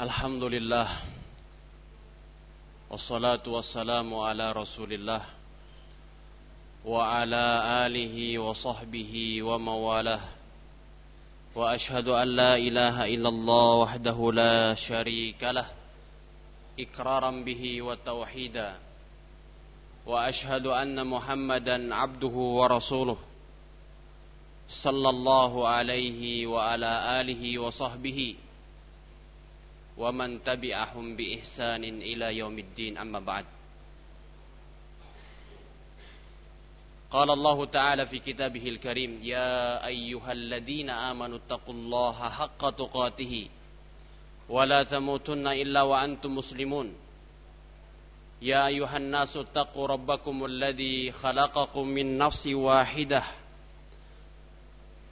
الحمد لله والصلاة والسلام على رسول الله وعلى آله وصحبه ومواله وأشهد أن لا إله إلا الله وحده لا شريك له إكرارا به وتوحيدا وأشهد أن محمدا عبده ورسوله صلى الله عليه وعلى آله وصحبه وسلم ومن تبعهم بإحسان إلى يوم الدين أما بعد. قال الله تعالى في كتابه الكريم يا أيها الذين آمنوا اتقوا الله حق تقاته ولا تموتن إلا وأنتم مسلمون. يا أيها الناس اتقوا ربكم الذي خلقكم من نفس واحدة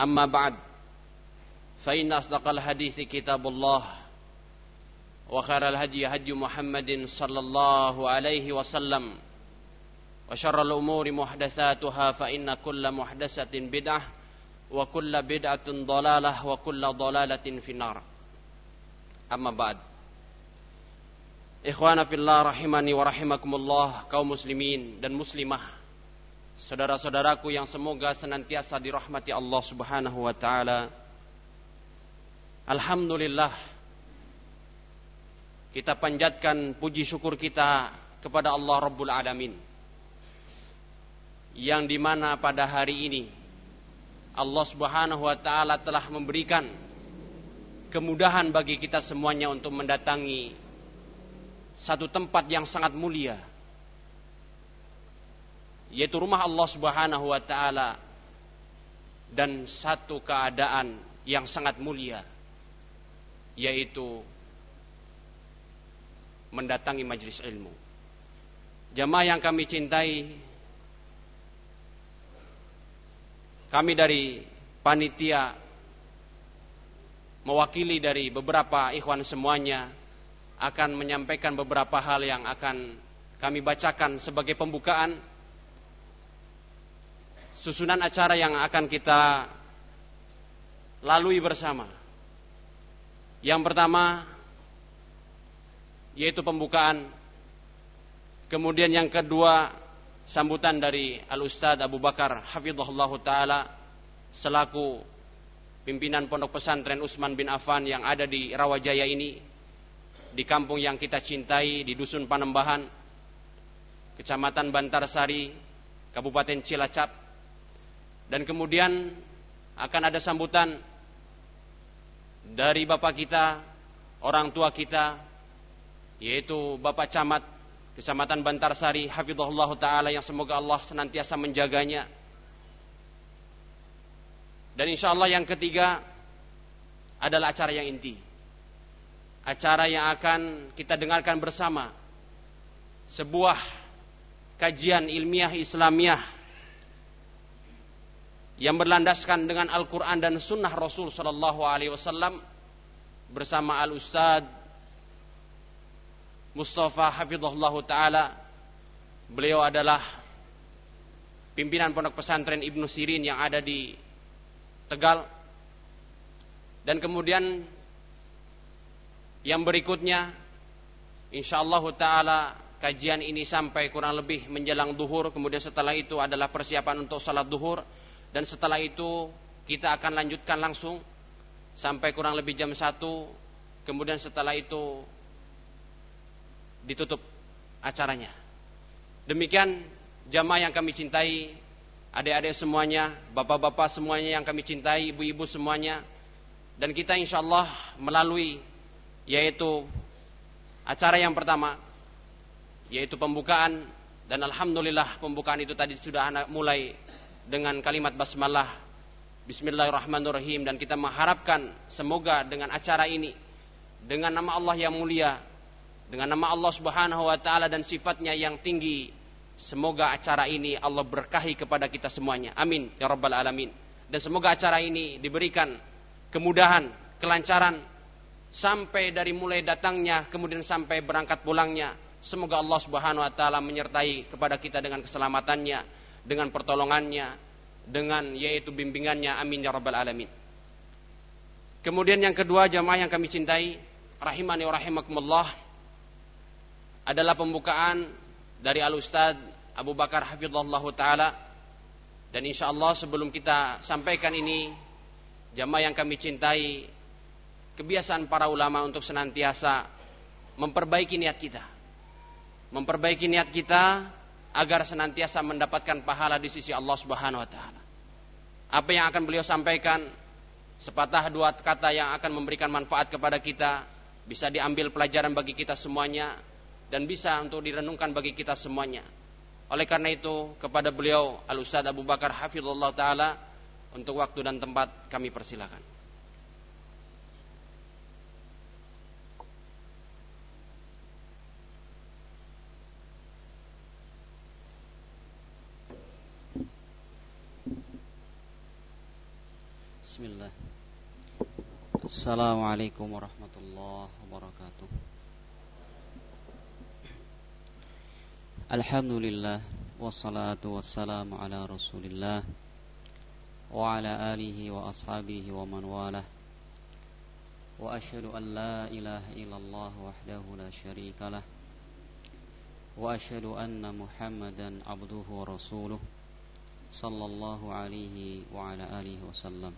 أما بعد فإن أصدق الحديث كتاب الله وخير الهدي هدي محمد صلى الله عليه وسلم وشر الأمور محدثاتها فإن كل محدثة بدعة وكل بدعة ضلالة وكل ضلالة في النار أما بعد Ikhwana fillah rahimani wa rahimakumullah kaum muslimin dan muslimah saudara-saudaraku yang semoga senantiasa dirahmati Allah Subhanahu wa taala. Alhamdulillah kita panjatkan puji syukur kita kepada Allah Rabbul Alamin yang di mana pada hari ini Allah Subhanahu wa taala telah memberikan kemudahan bagi kita semuanya untuk mendatangi satu tempat yang sangat mulia yaitu rumah Allah Subhanahu wa taala dan satu keadaan yang sangat mulia yaitu mendatangi majelis ilmu. Jamaah yang kami cintai, kami dari panitia mewakili dari beberapa ikhwan semuanya akan menyampaikan beberapa hal yang akan kami bacakan sebagai pembukaan susunan acara yang akan kita lalui bersama. Yang pertama yaitu pembukaan. Kemudian yang kedua sambutan dari Al Ustaz Abu Bakar hafizahullah taala selaku pimpinan Pondok Pesantren Utsman bin Affan yang ada di Rawajaya ini di kampung yang kita cintai di Dusun Panembahan, Kecamatan Bantarsari, Kabupaten Cilacap. Dan kemudian akan ada sambutan dari Bapak kita, orang tua kita, yaitu Bapak Camat Kecamatan Bantarsari, Hafizullah Ta'ala yang semoga Allah senantiasa menjaganya. Dan insya Allah yang ketiga adalah acara yang inti. Acara yang akan kita dengarkan bersama. Sebuah kajian ilmiah Islamiah yang berlandaskan dengan Al-Quran dan Sunnah Rasul Sallallahu Alaihi Wasallam bersama Al Ustad Mustafa Hafizullah Taala. Beliau adalah pimpinan pondok pesantren Ibnu Sirin yang ada di Tegal. Dan kemudian yang berikutnya insyaallah taala kajian ini sampai kurang lebih menjelang duhur kemudian setelah itu adalah persiapan untuk salat duhur dan setelah itu kita akan lanjutkan langsung sampai kurang lebih jam 1 kemudian setelah itu ditutup acaranya. Demikian jamaah yang kami cintai adik-adik semuanya bapak-bapak semuanya yang kami cintai ibu-ibu semuanya. Dan kita insyaallah melalui yaitu acara yang pertama yaitu pembukaan. Dan alhamdulillah pembukaan itu tadi sudah mulai dengan kalimat basmalah Bismillahirrahmanirrahim dan kita mengharapkan semoga dengan acara ini dengan nama Allah yang mulia, dengan nama Allah Subhanahu wa taala dan sifatnya yang tinggi. Semoga acara ini Allah berkahi kepada kita semuanya. Amin ya rabbal alamin. Dan semoga acara ini diberikan kemudahan, kelancaran sampai dari mulai datangnya kemudian sampai berangkat pulangnya. Semoga Allah Subhanahu wa taala menyertai kepada kita dengan keselamatannya, dengan pertolongannya, dengan yaitu bimbingannya. Amin ya rabbal alamin. Kemudian yang kedua jamaah yang kami cintai, rahimani wa rahimakumullah adalah pembukaan dari Al Ustaz Abu Bakar Hafizullah taala dan insya Allah sebelum kita sampaikan ini jamaah yang kami cintai kebiasaan para ulama untuk senantiasa memperbaiki niat kita memperbaiki niat kita agar senantiasa mendapatkan pahala di sisi Allah Subhanahu wa taala apa yang akan beliau sampaikan sepatah dua kata yang akan memberikan manfaat kepada kita bisa diambil pelajaran bagi kita semuanya dan bisa untuk direnungkan bagi kita semuanya. Oleh karena itu kepada beliau Al Ustaz Abu Bakar Hafizullah taala untuk waktu dan tempat kami persilakan. Bismillah. Assalamualaikum warahmatullahi wabarakatuh. Alhamdulillah wassalatu wassalamu ala Rasulillah wa ala alihi wa ashabihi wa man walah. Wa asyhadu an la ilaha illallah wahdahu la syarika lah. Wa asyhadu anna Muhammadan abduhu wa rasuluh sallallahu alaihi wa ala alihi wasallam.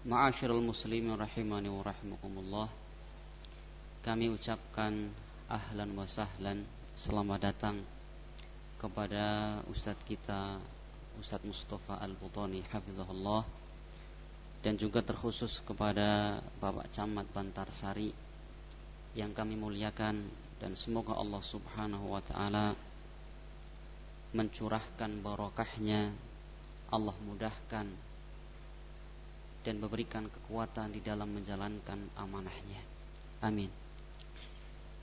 Ma'asyiral muslimin rahimani wa rahimakumullah. Kami ucapkan ahlan wa sahlan. Selamat datang kepada ustadz kita Ustadz Mustafa Al-Butani hafizahullah. Dan juga terkhusus kepada Bapak Camat Bantarsari yang kami muliakan. Dan semoga Allah Subhanahu wa taala mencurahkan barokahnya. Allah mudahkan dan memberikan kekuatan di dalam menjalankan amanahnya. Amin.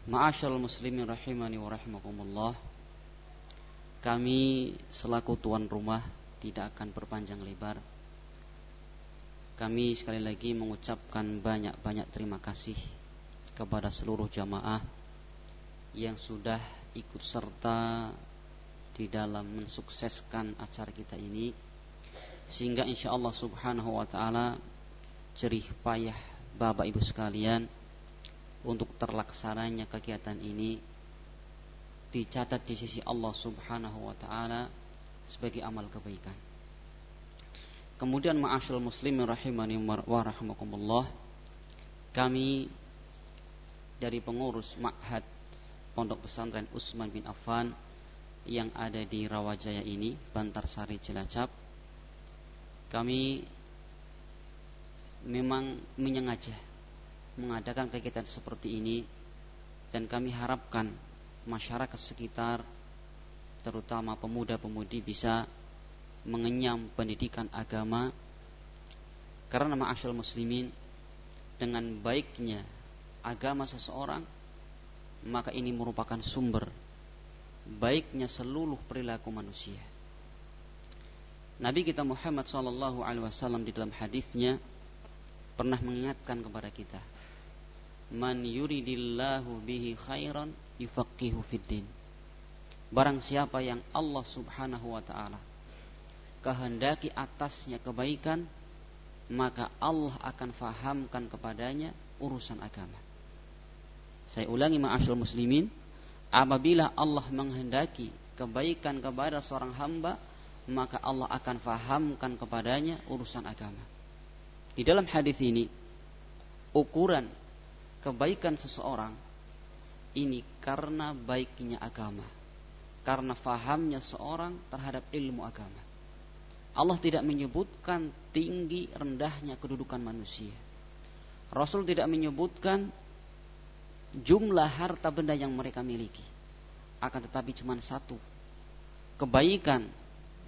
Ma'asyal muslimin rahimani wa rahimakumullah. Kami selaku tuan rumah tidak akan berpanjang lebar. Kami sekali lagi mengucapkan banyak-banyak terima kasih kepada seluruh jamaah yang sudah ikut serta di dalam mensukseskan acara kita ini sehingga insya Allah subhanahu wa ta'ala jerih payah bapak ibu sekalian untuk terlaksananya kegiatan ini dicatat di sisi Allah subhanahu wa ta'ala sebagai amal kebaikan. Kemudian ma'asyul muslimin rahimani wa kami dari pengurus ma'had Pondok Pesantren Usman bin Affan yang ada di Rawajaya ini, Bantarsari Cilacap, kami memang menyengaja mengadakan kegiatan seperti ini dan kami harapkan masyarakat sekitar terutama pemuda-pemudi bisa mengenyam pendidikan agama. Karena ma'asyal muslimin dengan baiknya agama seseorang maka ini merupakan sumber baiknya seluruh perilaku manusia Nabi kita Muhammad Sallallahu Alaihi Wasallam di dalam hadisnya pernah mengingatkan kepada kita, Man yuridillahu bihi khairan yufaqihu fiddin. Barang siapa yang Allah Subhanahu wa taala kehendaki atasnya kebaikan, maka Allah akan fahamkan kepadanya urusan agama. Saya ulangi ma'asyul muslimin, apabila Allah menghendaki kebaikan kepada seorang hamba, maka Allah akan fahamkan kepadanya urusan agama. Di dalam hadis ini, ukuran kebaikan seseorang ini karena baiknya agama, karena fahamnya seorang terhadap ilmu agama. Allah tidak menyebutkan tinggi rendahnya kedudukan manusia. Rasul tidak menyebutkan jumlah harta benda yang mereka miliki. Akan tetapi cuma satu. Kebaikan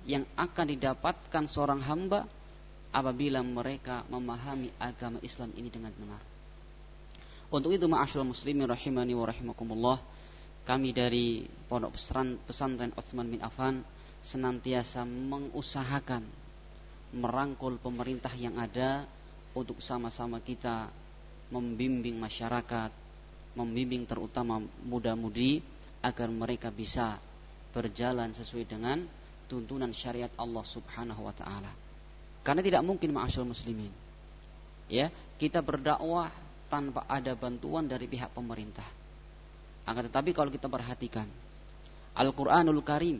yang akan didapatkan seorang hamba apabila mereka memahami agama Islam ini dengan benar. Untuk itu ma'asyiral muslimin rahimani wa rahimakumullah, kami dari Pondok Pesantren Utsman bin Affan senantiasa mengusahakan merangkul pemerintah yang ada untuk sama-sama kita membimbing masyarakat, membimbing terutama muda-mudi agar mereka bisa berjalan sesuai dengan tuntunan syariat Allah Subhanahu wa taala. Karena tidak mungkin ma'asyiral muslimin. Ya, kita berdakwah tanpa ada bantuan dari pihak pemerintah. Akan tetapi kalau kita perhatikan Al-Qur'anul Karim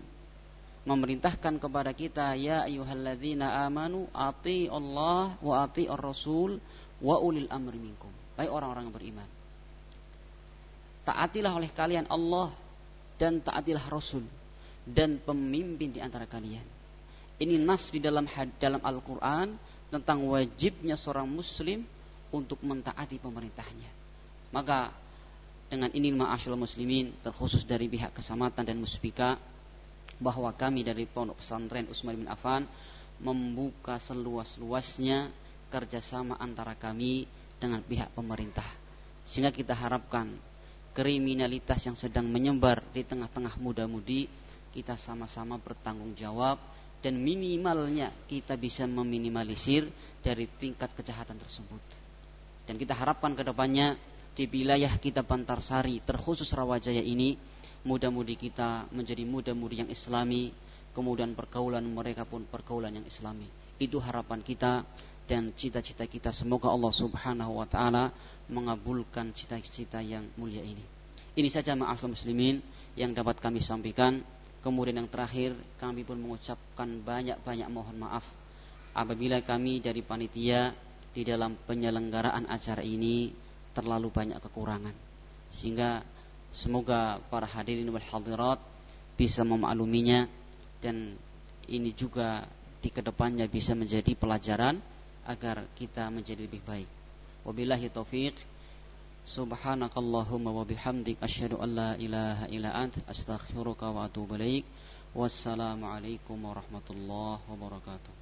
memerintahkan kepada kita ya ayyuhalladzina amanu ati Allah wa ati rasul wa ulil amri minkum. Baik orang-orang yang beriman. Taatilah oleh kalian Allah dan taatilah Rasul dan pemimpin di antara kalian. Ini nas di dalam dalam Al-Qur'an tentang wajibnya seorang muslim untuk mentaati pemerintahnya. Maka dengan ini ma'asyul muslimin terkhusus dari pihak kesamatan dan muspika bahwa kami dari Pondok Pesantren Usman bin Affan membuka seluas-luasnya kerjasama antara kami dengan pihak pemerintah sehingga kita harapkan kriminalitas yang sedang menyebar di tengah-tengah muda-mudi kita sama-sama bertanggung jawab dan minimalnya kita bisa meminimalisir dari tingkat kejahatan tersebut. Dan kita harapkan ke depannya di wilayah kita Bantarsari terkhusus Rawajaya ini mudah-mudi kita menjadi muda-mudi yang islami kemudian pergaulan mereka pun pergaulan yang islami. Itu harapan kita dan cita-cita kita. Semoga Allah Subhanahu wa taala mengabulkan cita-cita yang mulia ini. Ini saja ma'asal muslimin yang dapat kami sampaikan kemudian yang terakhir kami pun mengucapkan banyak-banyak mohon maaf apabila kami dari panitia di dalam penyelenggaraan acara ini terlalu banyak kekurangan sehingga semoga para hadirin wal hadirat bisa memakluminya dan ini juga di ke depannya bisa menjadi pelajaran agar kita menjadi lebih baik. Wabillahi taufiq. Subhanakallahumma wa bihamdik asyhadu an la ilaha ant astaghfiruka wa atubu ilaik. Wassalamualaikum warahmatullahi wabarakatuh.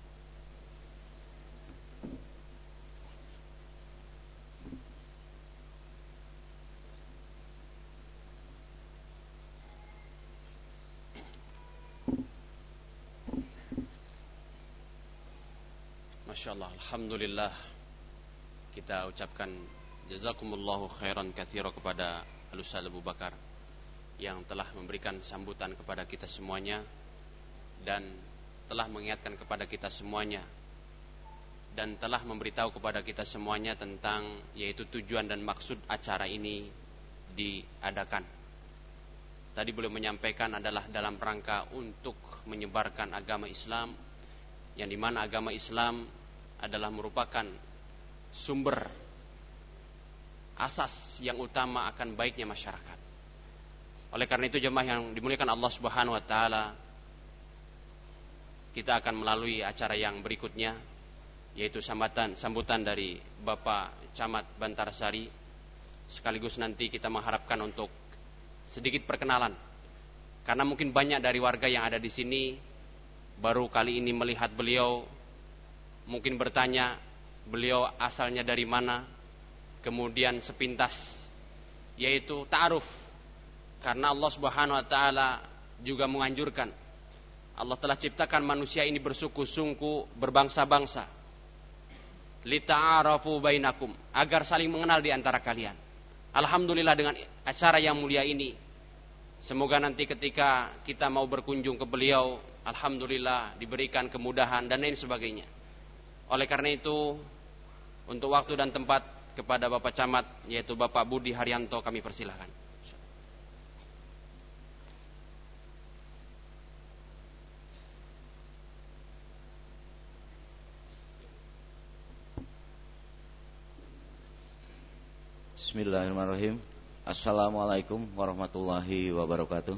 Masya Allah, Alhamdulillah kita ucapkan jazakumullahu khairan kathiro kepada Alusal Abu Bakar yang telah memberikan sambutan kepada kita semuanya dan telah mengingatkan kepada kita semuanya dan telah memberitahu kepada kita semuanya tentang yaitu tujuan dan maksud acara ini diadakan. Tadi beliau menyampaikan adalah dalam rangka untuk menyebarkan agama Islam yang di mana agama Islam adalah merupakan sumber asas yang utama akan baiknya masyarakat. Oleh karena itu jemaah yang dimuliakan Allah Subhanahu wa taala kita akan melalui acara yang berikutnya yaitu sambutan sambutan dari Bapak Camat Bantarsari. Sekaligus nanti kita mengharapkan untuk sedikit perkenalan. Karena mungkin banyak dari warga yang ada di sini baru kali ini melihat beliau mungkin bertanya beliau asalnya dari mana, kemudian sepintas yaitu ta'aruf. Karena Allah Subhanahu wa taala juga menganjurkan Allah telah ciptakan manusia ini bersuku-suku, berbangsa-bangsa. Lita'arafu bainakum, agar saling mengenal di antara kalian. Alhamdulillah dengan acara yang mulia ini. Semoga nanti ketika kita mau berkunjung ke beliau, alhamdulillah diberikan kemudahan dan lain sebagainya. Oleh karena itu, untuk waktu dan tempat kepada Bapak Camat, yaitu Bapak Budi Haryanto, kami persilahkan. Bismillahirrahmanirrahim. Assalamualaikum warahmatullahi wabarakatuh.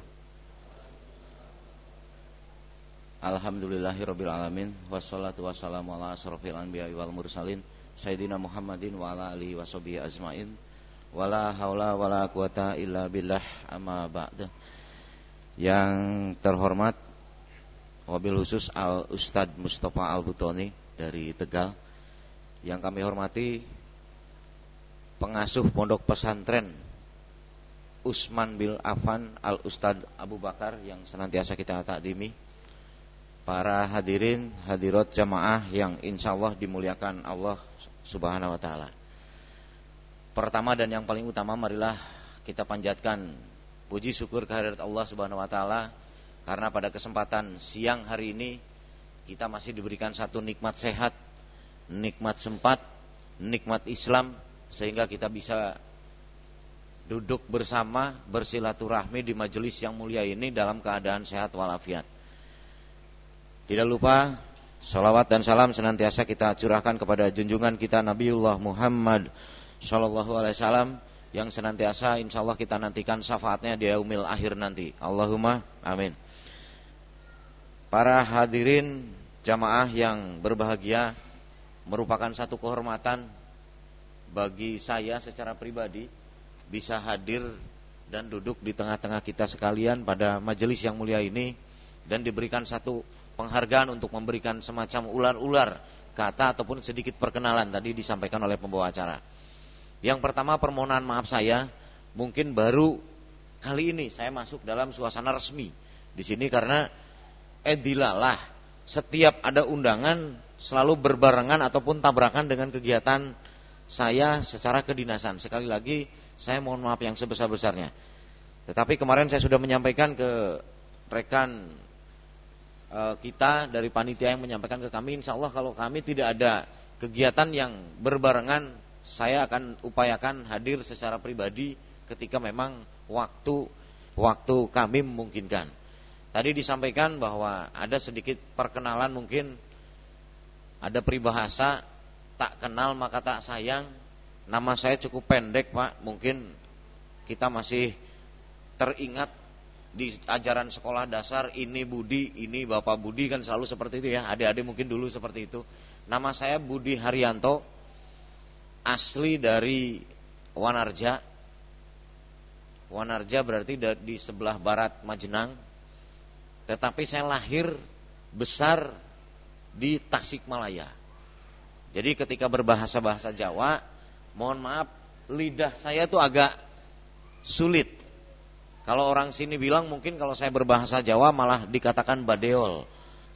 Alhamdulillahirabbil alamin wassalatu wassalamu ala asrofil anbiya wal mursalin sayyidina Muhammadin wa ala alihi washabihi ajmain. Wala haula wala quwata illa billah. Amma ba'da. Yang terhormat wabil khusus Al Ustad Mustafa Al Butoni dari Tegal. Yang kami hormati pengasuh pondok pesantren Usman bil Afan Al Ustad Abu Bakar yang senantiasa kita takdimi. Para hadirin hadirat jamaah yang insya Allah dimuliakan Allah subhanahu wa ta'ala pertama dan yang paling utama marilah kita panjatkan puji syukur kehadirat Allah subhanahu wa ta'ala karena pada kesempatan siang hari ini kita masih diberikan satu nikmat sehat nikmat sempat nikmat Islam sehingga kita bisa duduk bersama bersilaturahmi di majelis yang mulia ini dalam keadaan sehat walafiat. Tidak lupa salawat dan salam senantiasa kita curahkan kepada junjungan kita Nabiullah Muhammad Shallallahu Alaihi Wasallam yang senantiasa insya Allah kita nantikan syafaatnya di yaumil akhir nanti. Allahumma amin. Para hadirin jamaah yang berbahagia merupakan satu kehormatan bagi saya secara pribadi bisa hadir dan duduk di tengah-tengah kita sekalian pada majelis yang mulia ini dan diberikan satu penghargaan untuk memberikan semacam ular-ular kata ataupun sedikit perkenalan tadi disampaikan oleh pembawa acara. Yang pertama permohonan maaf saya mungkin baru kali ini saya masuk dalam suasana resmi di sini karena edilalah setiap ada undangan selalu berbarengan ataupun tabrakan dengan kegiatan saya secara kedinasan. Sekali lagi saya mohon maaf yang sebesar-besarnya. Tetapi kemarin saya sudah menyampaikan ke rekan kita dari panitia yang menyampaikan ke kami, insya Allah kalau kami tidak ada kegiatan yang berbarengan, saya akan upayakan hadir secara pribadi ketika memang waktu waktu kami memungkinkan. Tadi disampaikan bahwa ada sedikit perkenalan mungkin ada peribahasa tak kenal maka tak sayang. Nama saya cukup pendek Pak, mungkin kita masih teringat di ajaran sekolah dasar ini Budi, ini Bapak Budi kan selalu seperti itu ya. Adik-adik mungkin dulu seperti itu. Nama saya Budi Haryanto, asli dari Wanarja. Wanarja berarti di sebelah barat Majenang. Tetapi saya lahir besar di Tasikmalaya. Jadi ketika berbahasa bahasa Jawa, mohon maaf, lidah saya itu agak sulit. Kalau orang sini bilang mungkin kalau saya berbahasa Jawa malah dikatakan badeol.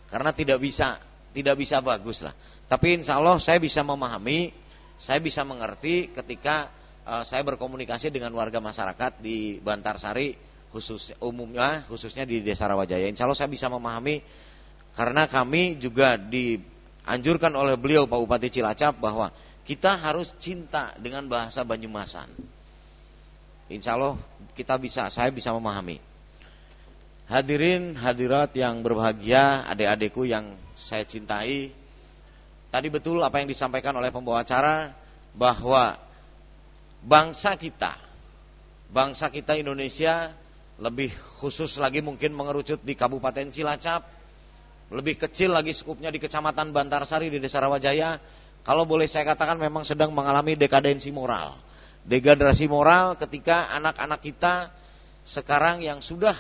Karena tidak bisa, tidak bisa bagus lah. Tapi insya Allah saya bisa memahami, saya bisa mengerti ketika uh, saya berkomunikasi dengan warga masyarakat di Bantarsari khusus umumnya khususnya di Desa Rawajaya. Insya Allah saya bisa memahami karena kami juga di anjurkan oleh beliau Pak Bupati Cilacap bahwa kita harus cinta dengan bahasa Banyumasan. Insya Allah kita bisa, saya bisa memahami. Hadirin hadirat yang berbahagia, adik-adikku yang saya cintai. Tadi betul apa yang disampaikan oleh pembawa acara bahwa bangsa kita, bangsa kita Indonesia lebih khusus lagi mungkin mengerucut di Kabupaten Cilacap lebih kecil lagi skupnya di Kecamatan Bantarsari di Desa Rawajaya, kalau boleh saya katakan memang sedang mengalami dekadensi moral. Degradasi moral ketika anak-anak kita sekarang yang sudah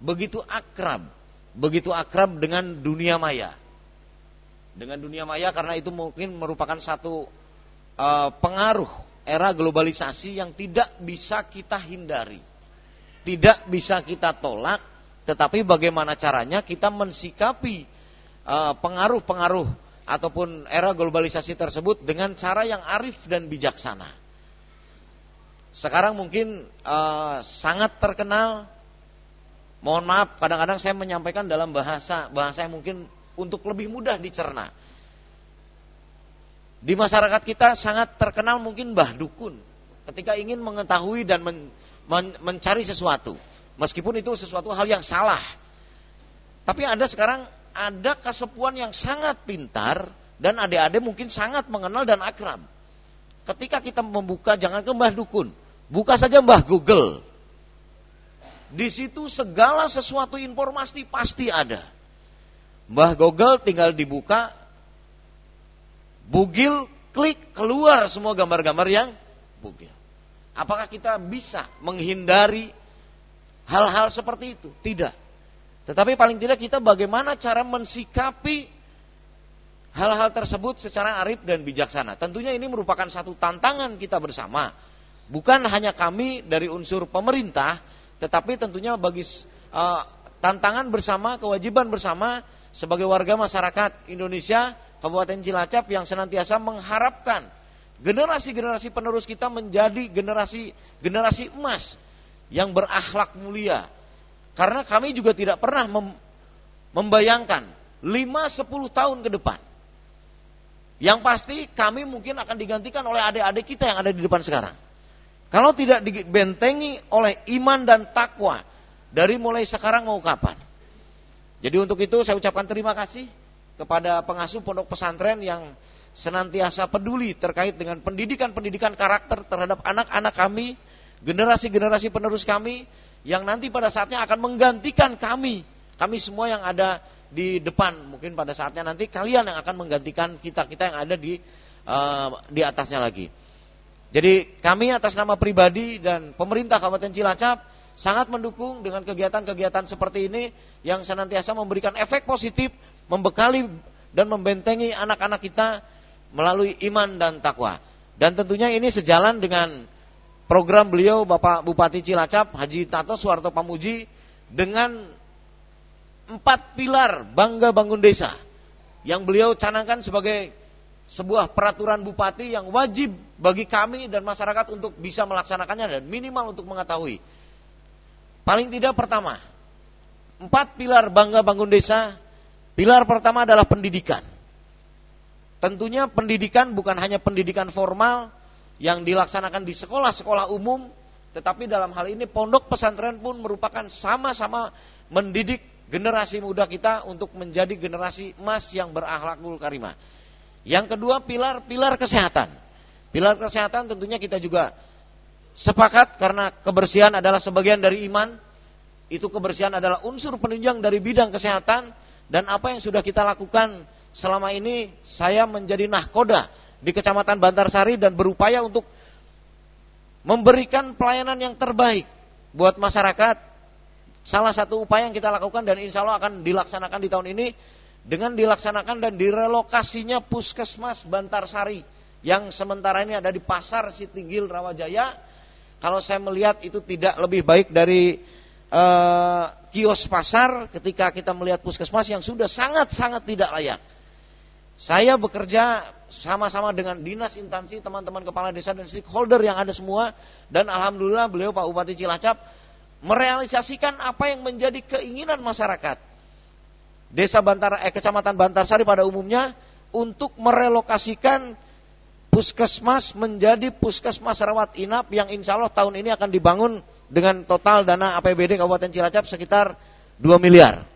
begitu akrab, begitu akrab dengan dunia maya. Dengan dunia maya karena itu mungkin merupakan satu uh, pengaruh era globalisasi yang tidak bisa kita hindari. Tidak bisa kita tolak, tetapi bagaimana caranya kita mensikapi Eh, pengaruh-pengaruh ataupun era globalisasi tersebut dengan cara yang arif dan bijaksana. Sekarang mungkin uh, sangat terkenal. Mohon maaf, kadang-kadang saya menyampaikan dalam bahasa bahasa yang mungkin untuk lebih mudah dicerna. Di masyarakat kita sangat terkenal mungkin Mbah Dukun ketika ingin mengetahui dan men, men, mencari sesuatu. Meskipun itu sesuatu hal yang salah. Tapi ada sekarang ada kesepuan yang sangat pintar dan adik-adik mungkin sangat mengenal dan akrab. Ketika kita membuka jangan ke Mbah Dukun, buka saja Mbah Google. Di situ segala sesuatu informasi pasti ada. Mbah Google tinggal dibuka, bugil, klik, keluar semua gambar-gambar yang bugil. Apakah kita bisa menghindari hal-hal seperti itu? Tidak. Tetapi paling tidak kita bagaimana cara mensikapi hal-hal tersebut secara arif dan bijaksana. Tentunya ini merupakan satu tantangan kita bersama. Bukan hanya kami dari unsur pemerintah, tetapi tentunya bagi uh, tantangan bersama, kewajiban bersama sebagai warga masyarakat Indonesia, Kabupaten Cilacap yang senantiasa mengharapkan generasi-generasi penerus kita menjadi generasi generasi emas yang berakhlak mulia. Karena kami juga tidak pernah mem membayangkan 5-10 tahun ke depan. Yang pasti kami mungkin akan digantikan oleh adik-adik kita yang ada di depan sekarang. Kalau tidak dibentengi oleh iman dan takwa dari mulai sekarang mau kapan. Jadi untuk itu saya ucapkan terima kasih kepada pengasuh pondok pesantren yang senantiasa peduli terkait dengan pendidikan-pendidikan karakter terhadap anak-anak kami, generasi-generasi penerus kami yang nanti pada saatnya akan menggantikan kami, kami semua yang ada di depan. Mungkin pada saatnya nanti kalian yang akan menggantikan kita-kita yang ada di uh, di atasnya lagi. Jadi kami atas nama pribadi dan pemerintah Kabupaten Cilacap sangat mendukung dengan kegiatan-kegiatan seperti ini yang senantiasa memberikan efek positif, membekali dan membentengi anak-anak kita melalui iman dan takwa. Dan tentunya ini sejalan dengan program beliau Bapak Bupati Cilacap Haji Tato Suwarto Pamuji dengan empat pilar bangga bangun desa yang beliau canangkan sebagai sebuah peraturan bupati yang wajib bagi kami dan masyarakat untuk bisa melaksanakannya dan minimal untuk mengetahui. Paling tidak pertama, empat pilar bangga bangun desa. Pilar pertama adalah pendidikan. Tentunya pendidikan bukan hanya pendidikan formal yang dilaksanakan di sekolah-sekolah umum, tetapi dalam hal ini pondok pesantren pun merupakan sama-sama mendidik generasi muda kita untuk menjadi generasi emas yang berakhlakul karimah. Yang kedua pilar pilar kesehatan. Pilar kesehatan tentunya kita juga sepakat karena kebersihan adalah sebagian dari iman. Itu kebersihan adalah unsur penunjang dari bidang kesehatan dan apa yang sudah kita lakukan selama ini saya menjadi nahkoda di Kecamatan Bantarsari dan berupaya untuk memberikan pelayanan yang terbaik buat masyarakat. Salah satu upaya yang kita lakukan dan insya Allah akan dilaksanakan di tahun ini dengan dilaksanakan dan direlokasinya puskesmas Bantarsari yang sementara ini ada di pasar Sitinggil Rawajaya. Kalau saya melihat itu tidak lebih baik dari uh, kios pasar ketika kita melihat puskesmas yang sudah sangat-sangat tidak layak. Saya bekerja sama-sama dengan dinas instansi teman-teman kepala desa dan stakeholder yang ada semua dan alhamdulillah beliau Pak Bupati Cilacap merealisasikan apa yang menjadi keinginan masyarakat Desa Bantar eh, Kecamatan Bantarsari pada umumnya untuk merelokasikan puskesmas menjadi puskesmas rawat inap yang insya Allah tahun ini akan dibangun dengan total dana APBD Kabupaten Cilacap sekitar 2 miliar.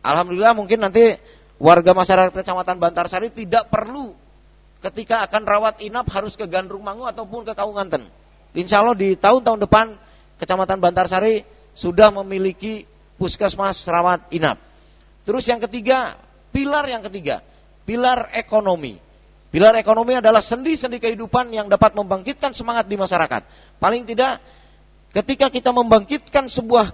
Alhamdulillah mungkin nanti warga masyarakat Kecamatan Bantarsari tidak perlu ketika akan rawat inap harus ke Gandrung Mangu ataupun ke Kaunganten. Insya Allah di tahun-tahun depan Kecamatan Bantarsari sudah memiliki puskesmas rawat inap. Terus yang ketiga, pilar yang ketiga, pilar ekonomi. Pilar ekonomi adalah sendi-sendi kehidupan yang dapat membangkitkan semangat di masyarakat. Paling tidak ketika kita membangkitkan sebuah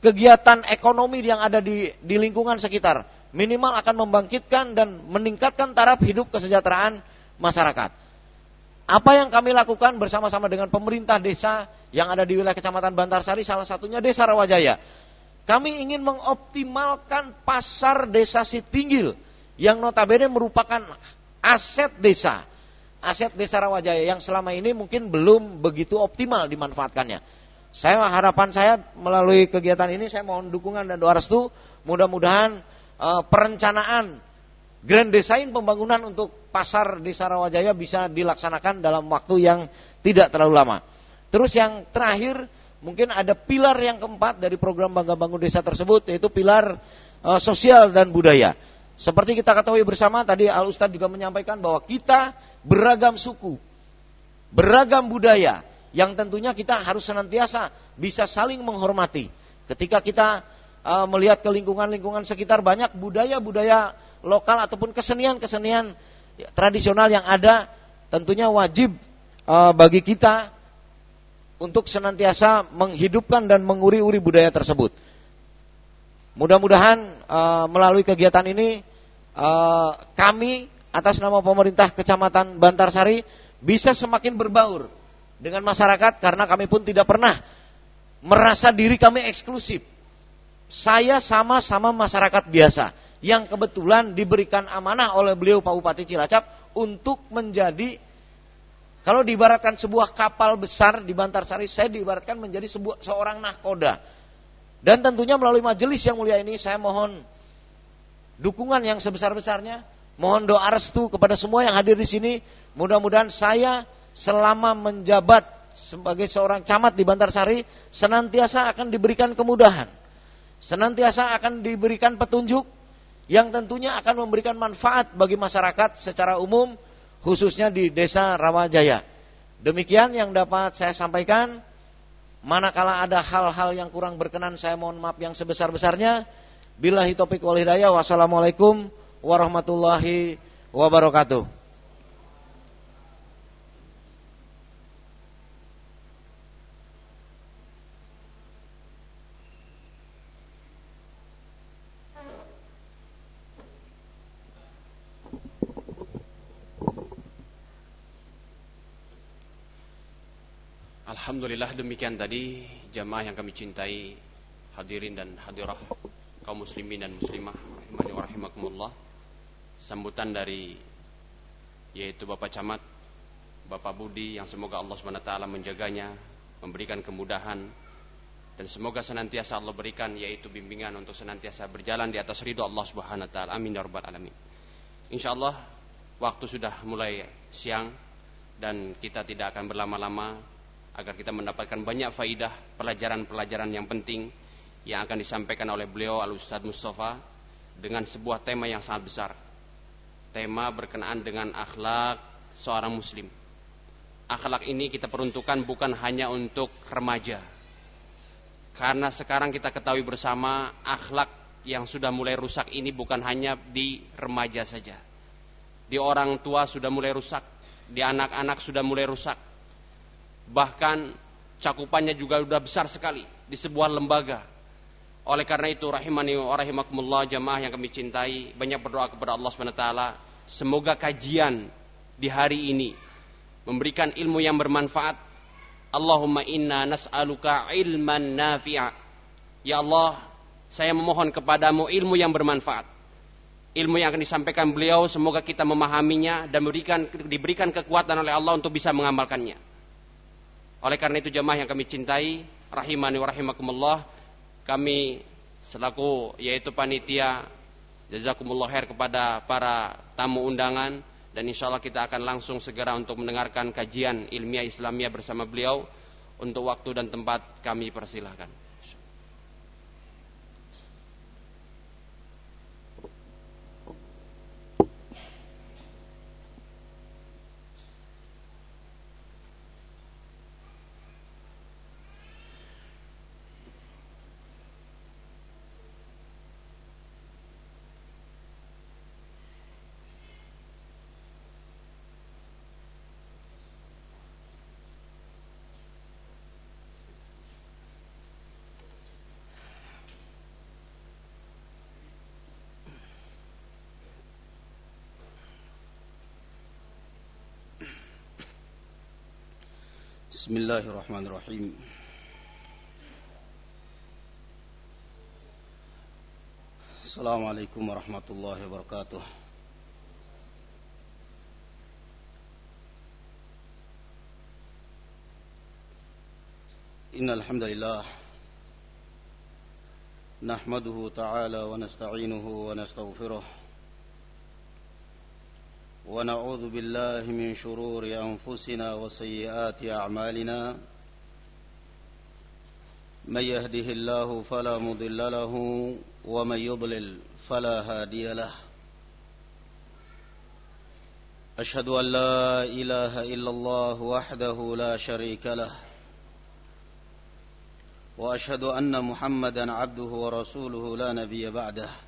kegiatan ekonomi yang ada di, di lingkungan sekitar, minimal akan membangkitkan dan meningkatkan taraf hidup kesejahteraan masyarakat. Apa yang kami lakukan bersama-sama dengan pemerintah desa yang ada di wilayah Kecamatan Bantarsari, salah satunya Desa Rawajaya. Kami ingin mengoptimalkan pasar desa Sitinggil yang notabene merupakan aset desa. Aset desa Rawajaya yang selama ini mungkin belum begitu optimal dimanfaatkannya. Saya harapan saya melalui kegiatan ini saya mohon dukungan dan doa restu mudah-mudahan e, perencanaan grand design pembangunan untuk pasar desa Rawajaya bisa dilaksanakan dalam waktu yang tidak terlalu lama. Terus yang terakhir mungkin ada pilar yang keempat dari program Bangga Bangun Desa tersebut yaitu pilar uh, sosial dan budaya. Seperti kita ketahui bersama tadi Al Ustadz juga menyampaikan bahwa kita beragam suku, beragam budaya yang tentunya kita harus senantiasa bisa saling menghormati. Ketika kita uh, melihat ke lingkungan-lingkungan sekitar banyak budaya-budaya lokal ataupun kesenian-kesenian tradisional yang ada, tentunya wajib uh, bagi kita untuk senantiasa menghidupkan dan menguri-uri budaya tersebut. Mudah-mudahan uh, melalui kegiatan ini uh, kami atas nama pemerintah Kecamatan Bantarsari bisa semakin berbaur dengan masyarakat karena kami pun tidak pernah merasa diri kami eksklusif. Saya sama-sama masyarakat biasa yang kebetulan diberikan amanah oleh beliau Pak Bupati Cilacap untuk menjadi kalau diibaratkan sebuah kapal besar di Bantarsari, saya diibaratkan menjadi sebuah seorang nahkoda. Dan tentunya melalui majelis yang mulia ini saya mohon dukungan yang sebesar-besarnya, mohon doa restu kepada semua yang hadir di sini. Mudah-mudahan saya selama menjabat sebagai seorang camat di Bantarsari senantiasa akan diberikan kemudahan. Senantiasa akan diberikan petunjuk yang tentunya akan memberikan manfaat bagi masyarakat secara umum khususnya di desa Rawajaya. Demikian yang dapat saya sampaikan. Manakala ada hal-hal yang kurang berkenan saya mohon maaf yang sebesar-besarnya. Billahi topik wal hidayah. Wassalamualaikum warahmatullahi wabarakatuh. Alhamdulillah demikian tadi jamaah yang kami cintai hadirin dan hadirah kaum muslimin dan muslimah rahimani wa rahimakumullah. Sambutan dari yaitu Bapak Camat Bapak Budi yang semoga Allah SWT menjaganya memberikan kemudahan dan semoga senantiasa Allah berikan yaitu bimbingan untuk senantiasa berjalan di atas ridho Allah Subhanahu taala. Amin ya rabbal alamin. Insyaallah waktu sudah mulai siang dan kita tidak akan berlama-lama agar kita mendapatkan banyak faidah pelajaran-pelajaran yang penting yang akan disampaikan oleh beliau Al Ustaz Mustafa dengan sebuah tema yang sangat besar. Tema berkenaan dengan akhlak seorang muslim. Akhlak ini kita peruntukkan bukan hanya untuk remaja. Karena sekarang kita ketahui bersama akhlak yang sudah mulai rusak ini bukan hanya di remaja saja. Di orang tua sudah mulai rusak, di anak-anak sudah mulai rusak, bahkan cakupannya juga sudah besar sekali di sebuah lembaga. Oleh karena itu rahimani wa rahimakumullah jamaah yang kami cintai, banyak berdoa kepada Allah SWT. Semoga kajian di hari ini memberikan ilmu yang bermanfaat. Allahumma inna nas'aluka ilman nafi'a. Ya Allah, saya memohon kepadamu ilmu yang bermanfaat. Ilmu yang akan disampaikan beliau semoga kita memahaminya dan diberikan diberikan kekuatan oleh Allah untuk bisa mengamalkannya. Oleh karena itu jemaah yang kami cintai, rahimani wa rahimakumullah, kami selaku yaitu panitia jazakumullah khair kepada para tamu undangan dan insya Allah kita akan langsung segera untuk mendengarkan kajian ilmiah Islamiyah bersama beliau untuk waktu dan tempat kami persilahkan. بسم الله الرحمن الرحيم. السلام عليكم ورحمة الله وبركاته. إن الحمد لله نحمده تعالى ونستعينه ونستغفره ونعوذ بالله من شرور أنفسنا وسيئات أعمالنا. من يهده الله فلا مضل له ومن يضلل فلا هادي له. أشهد أن لا إله إلا الله وحده لا شريك له وأشهد أن محمدا عبده ورسوله لا نبي بعده.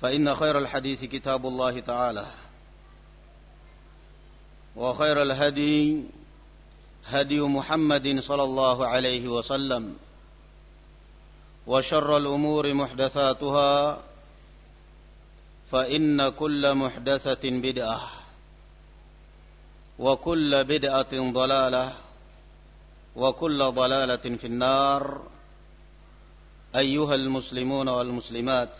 فإن خير الحديث كتاب الله تعالى. وخير الهدي هدي محمد صلى الله عليه وسلم. وشر الأمور محدثاتها فإن كل محدثة بدعة وكل بدعة ضلالة وكل ضلالة في النار. أيها المسلمون والمسلمات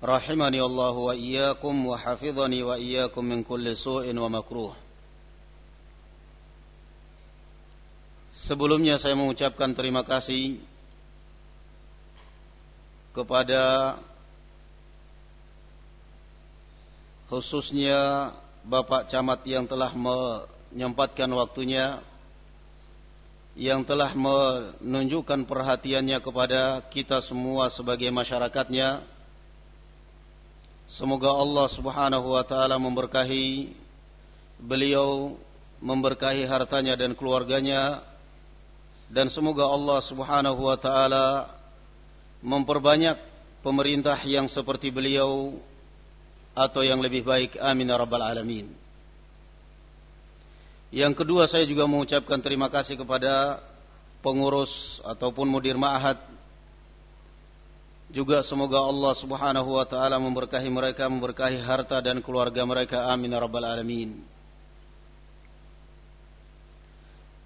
rahimani Allah wa iyyakum wa hafizani wa iyyakum min kulli su'in wa makruh. Sebelumnya saya mengucapkan terima kasih kepada khususnya Bapak Camat yang telah menyempatkan waktunya yang telah menunjukkan perhatiannya kepada kita semua sebagai masyarakatnya semoga Allah Subhanahu wa taala memberkahi beliau memberkahi hartanya dan keluarganya dan semoga Allah Subhanahu wa taala memperbanyak pemerintah yang seperti beliau atau yang lebih baik. Amin ya rabbal alamin. Yang kedua saya juga mengucapkan terima kasih kepada pengurus ataupun mudir ma'had juga semoga Allah Subhanahu wa taala memberkahi mereka memberkahi harta dan keluarga mereka amin ya rabbal alamin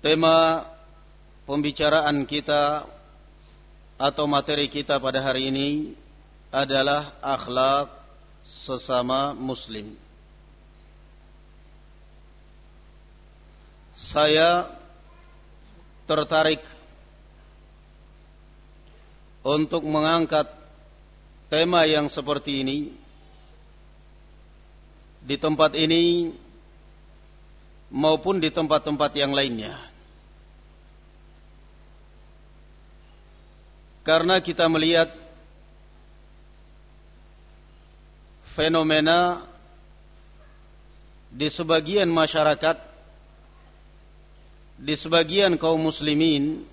tema pembicaraan kita atau materi kita pada hari ini adalah akhlak sesama muslim. Saya tertarik untuk mengangkat tema yang seperti ini di tempat ini maupun di tempat-tempat yang lainnya. Karena kita melihat fenomena di sebagian masyarakat, di sebagian kaum muslimin,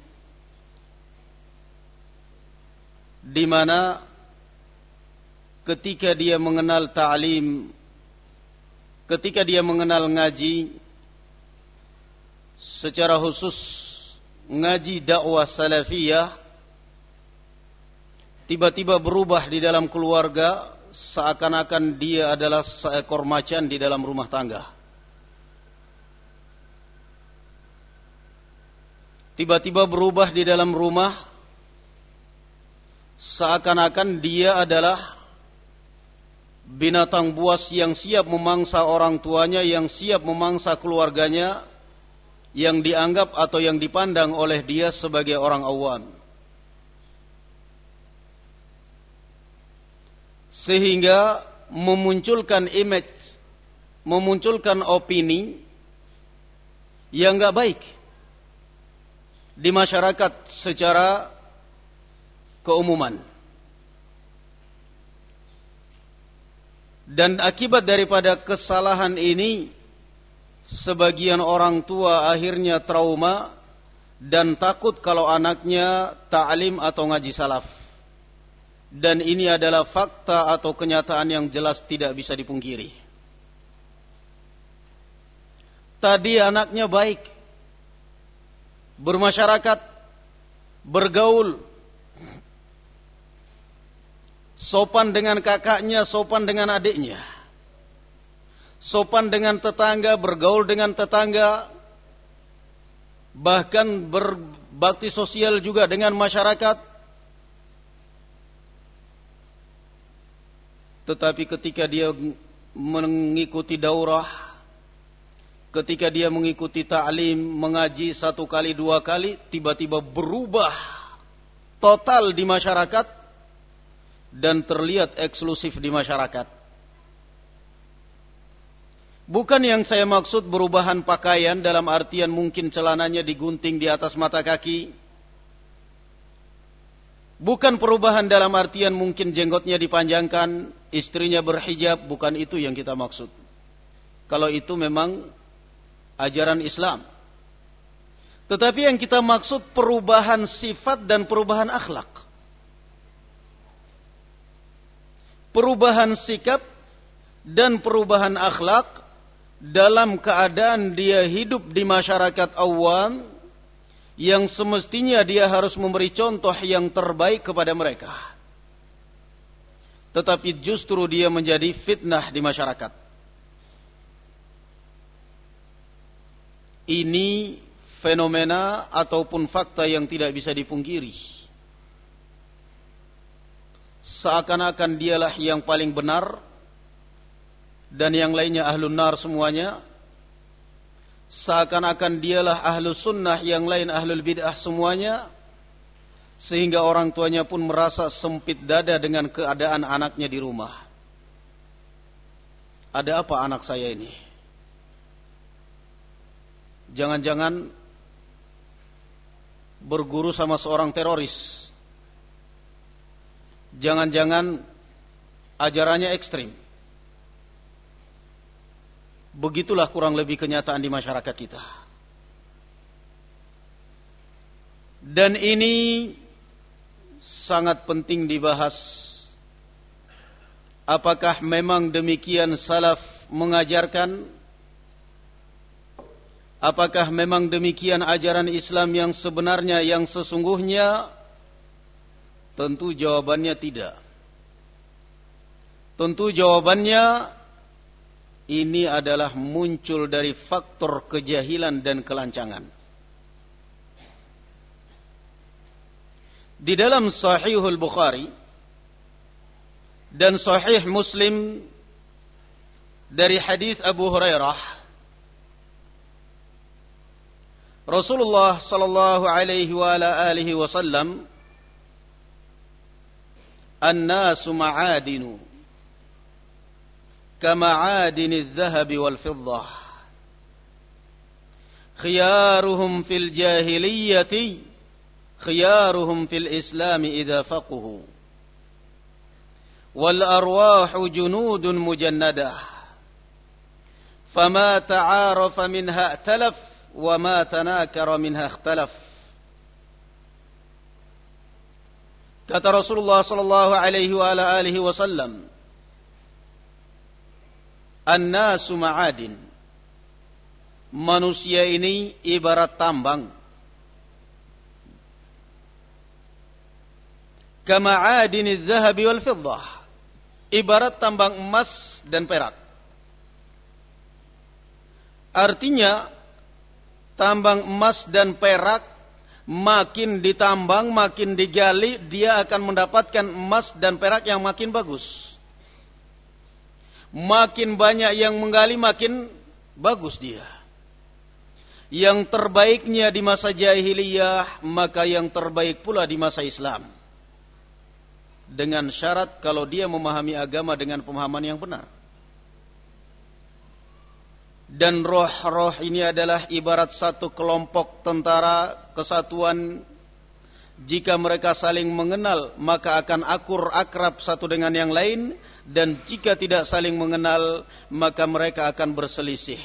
di mana ketika dia mengenal ta'lim, ketika dia mengenal ngaji, secara khusus ngaji dakwah salafiyah, tiba-tiba berubah di dalam keluarga seakan-akan dia adalah seekor macan di dalam rumah tangga. Tiba-tiba berubah di dalam rumah seakan-akan dia adalah binatang buas yang siap memangsa orang tuanya, yang siap memangsa keluarganya, yang dianggap atau yang dipandang oleh dia sebagai orang awam. sehingga memunculkan image, memunculkan opini yang nggak baik di masyarakat secara keumuman. Dan akibat daripada kesalahan ini, sebagian orang tua akhirnya trauma dan takut kalau anaknya ta'lim atau ngaji salaf dan ini adalah fakta atau kenyataan yang jelas tidak bisa dipungkiri. Tadi anaknya baik, bermasyarakat, bergaul, sopan dengan kakaknya, sopan dengan adiknya, sopan dengan tetangga, bergaul dengan tetangga, bahkan berbakti sosial juga dengan masyarakat, Tetapi ketika dia mengikuti daurah, ketika dia mengikuti ta'lim, mengaji satu kali dua kali, tiba-tiba berubah total di masyarakat dan terlihat eksklusif di masyarakat. Bukan yang saya maksud berubahan pakaian dalam artian mungkin celananya digunting di atas mata kaki Bukan perubahan dalam artian mungkin jenggotnya dipanjangkan, istrinya berhijab, bukan itu yang kita maksud. Kalau itu memang ajaran Islam. Tetapi yang kita maksud perubahan sifat dan perubahan akhlak. Perubahan sikap dan perubahan akhlak dalam keadaan dia hidup di masyarakat awam yang semestinya dia harus memberi contoh yang terbaik kepada mereka. Tetapi justru dia menjadi fitnah di masyarakat. Ini fenomena ataupun fakta yang tidak bisa dipungkiri. Seakan-akan dialah yang paling benar dan yang lainnya ahlun nar semuanya. Seakan-akan dialah ahlu sunnah yang lain ahlul bid'ah semuanya. Sehingga orang tuanya pun merasa sempit dada dengan keadaan anaknya di rumah. Ada apa anak saya ini? Jangan-jangan berguru sama seorang teroris jangan-jangan ajarannya ekstrim Begitulah kurang lebih kenyataan di masyarakat kita. Dan ini sangat penting dibahas. Apakah memang demikian salaf mengajarkan? Apakah memang demikian ajaran Islam yang sebenarnya, yang sesungguhnya? Tentu jawabannya tidak. Tentu jawabannya ini adalah muncul dari faktor kejahilan dan kelancangan. Di dalam Sahihul Bukhari dan Sahih Muslim dari hadis Abu Hurairah Rasulullah sallallahu alaihi wa ala alihi wasallam An-nasu ma'adinu كمعادن الذهب والفضة. خيارهم في الجاهلية خيارهم في الإسلام إذا فقهوا. والأرواح جنود مجندة. فما تعارف منها ائتلف وما تناكر منها اختلف. Kata Rasulullah sallallahu alaihi wa ala alihi wasallam An-nasu ma'adin. Manusia ini ibarat tambang. Kama'adini zahabi wal fiddah. Ibarat tambang emas dan perak. Artinya, tambang emas dan perak makin ditambang, makin digali, dia akan mendapatkan emas dan perak yang makin bagus. Makin banyak yang menggali makin bagus dia. Yang terbaiknya di masa jahiliyah, maka yang terbaik pula di masa Islam. Dengan syarat kalau dia memahami agama dengan pemahaman yang benar. Dan roh-roh ini adalah ibarat satu kelompok tentara kesatuan. Jika mereka saling mengenal, maka akan akur akrab satu dengan yang lain dan jika tidak saling mengenal maka mereka akan berselisih.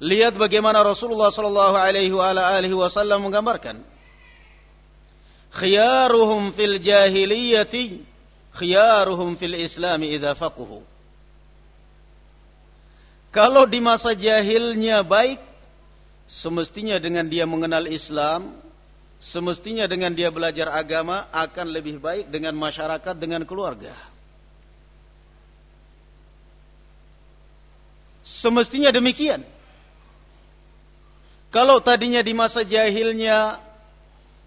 Lihat bagaimana Rasulullah sallallahu alaihi wasallam menggambarkan. Khiyaruhum fil jahiliyati khiyaruhum fil Islam idza faquhu. Kalau di masa jahilnya baik, semestinya dengan dia mengenal Islam, semestinya dengan dia belajar agama akan lebih baik dengan masyarakat dengan keluarga. Semestinya demikian. Kalau tadinya di masa jahilnya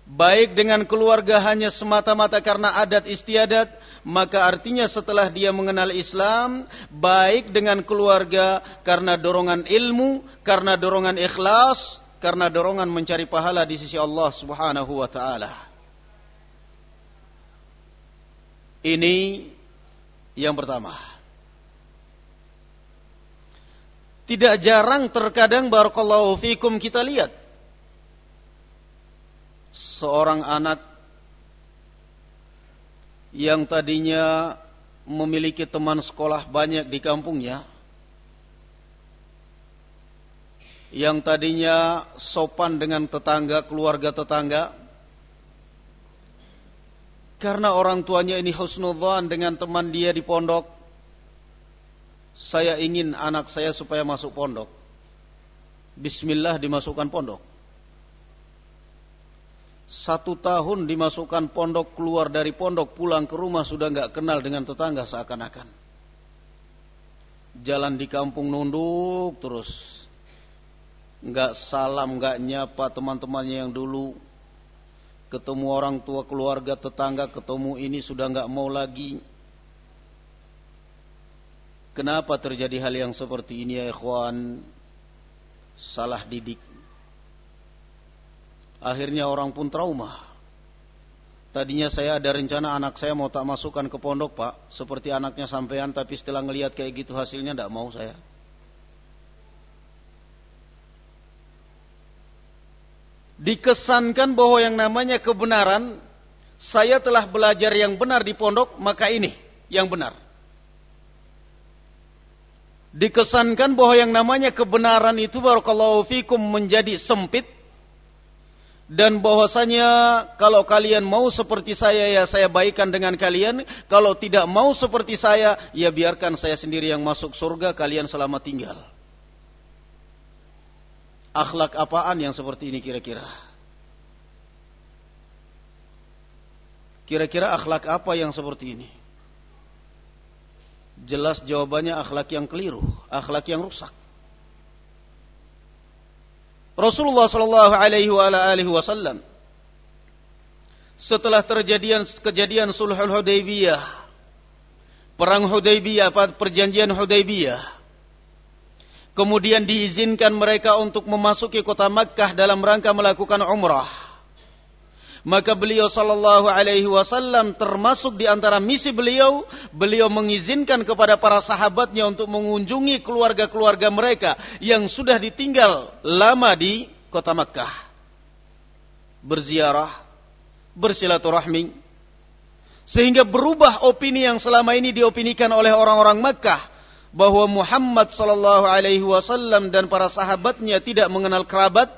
baik dengan keluarga hanya semata-mata karena adat istiadat, maka artinya setelah dia mengenal Islam, baik dengan keluarga karena dorongan ilmu, karena dorongan ikhlas, karena dorongan mencari pahala di sisi Allah Subhanahu wa taala. Ini yang pertama. Tidak jarang terkadang barakallahu fikum kita lihat seorang anak yang tadinya memiliki teman sekolah banyak di kampungnya yang tadinya sopan dengan tetangga, keluarga tetangga karena orang tuanya ini husnudzan dengan teman dia di pondok saya ingin anak saya supaya masuk pondok. Bismillah dimasukkan pondok satu tahun dimasukkan pondok keluar dari pondok pulang ke rumah sudah nggak kenal dengan tetangga seakan-akan. Jalan di kampung nunduk terus. Nggak salam, nggak nyapa teman-temannya yang dulu. Ketemu orang tua keluarga tetangga, ketemu ini sudah nggak mau lagi. Kenapa terjadi hal yang seperti ini ya ikhwan? Salah didik Akhirnya orang pun trauma. Tadinya saya ada rencana anak saya mau tak masukkan ke pondok pak. Seperti anaknya sampean tapi setelah ngelihat kayak gitu hasilnya tidak mau saya. Dikesankan bahwa yang namanya kebenaran. Saya telah belajar yang benar di pondok maka ini yang benar. Dikesankan bahwa yang namanya kebenaran itu barakallahu fikum menjadi sempit dan bahwasanya kalau kalian mau seperti saya ya saya baikkan dengan kalian. Kalau tidak mau seperti saya ya biarkan saya sendiri yang masuk surga kalian selamat tinggal. Akhlak apaan yang seperti ini kira-kira? Kira-kira akhlak apa yang seperti ini? Jelas jawabannya akhlak yang keliru akhlak yang rusak Rasulullah Shallallahu Alaihi Wasallam setelah terjadian kejadian Sulhul Hudaybiyah, perang Hudaybiyah, perjanjian Hudaybiyah, kemudian diizinkan mereka untuk memasuki kota Makkah dalam rangka melakukan umrah. Maka beliau sallallahu alaihi wasallam termasuk di antara misi beliau, beliau mengizinkan kepada para sahabatnya untuk mengunjungi keluarga-keluarga mereka yang sudah ditinggal lama di kota Makkah. Berziarah, bersilaturahmi, sehingga berubah opini yang selama ini diopinikan oleh orang-orang Makkah bahwa Muhammad sallallahu alaihi wasallam dan para sahabatnya tidak mengenal kerabat,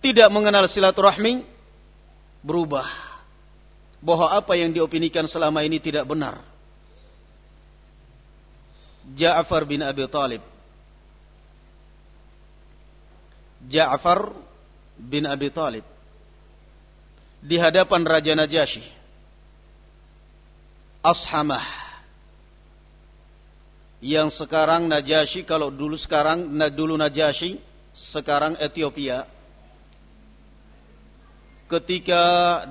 tidak mengenal silaturahmi, berubah. Bahwa apa yang diopinikan selama ini tidak benar. Ja'far bin Abi Talib. Ja'far bin Abi Talib. Di hadapan Raja Najasyi. Ashamah. Yang sekarang Najasyi, kalau dulu sekarang, dulu Najasyi, sekarang Ethiopia ketika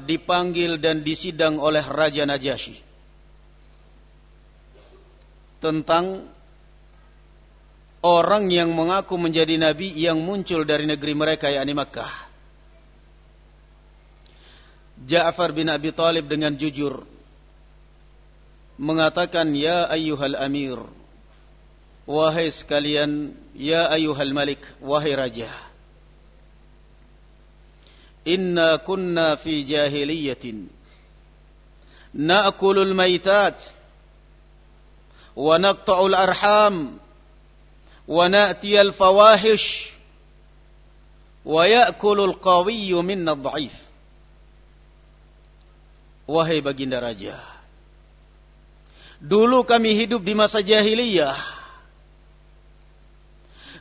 dipanggil dan disidang oleh Raja Najasyi tentang orang yang mengaku menjadi nabi yang muncul dari negeri mereka yakni Makkah. Ja'far bin Abi Talib dengan jujur mengatakan ya ayyuhal amir wahai sekalian ya ayyuhal malik wahai raja inna kunna fi jahiliyatin. Na'kulul maitat wa naqta'ul arham. Wa na'tiyal fawahish. Wa ya'kulul qawiyyu minna dha'if wahai baginda raja dulu kami hidup di masa jahiliyah.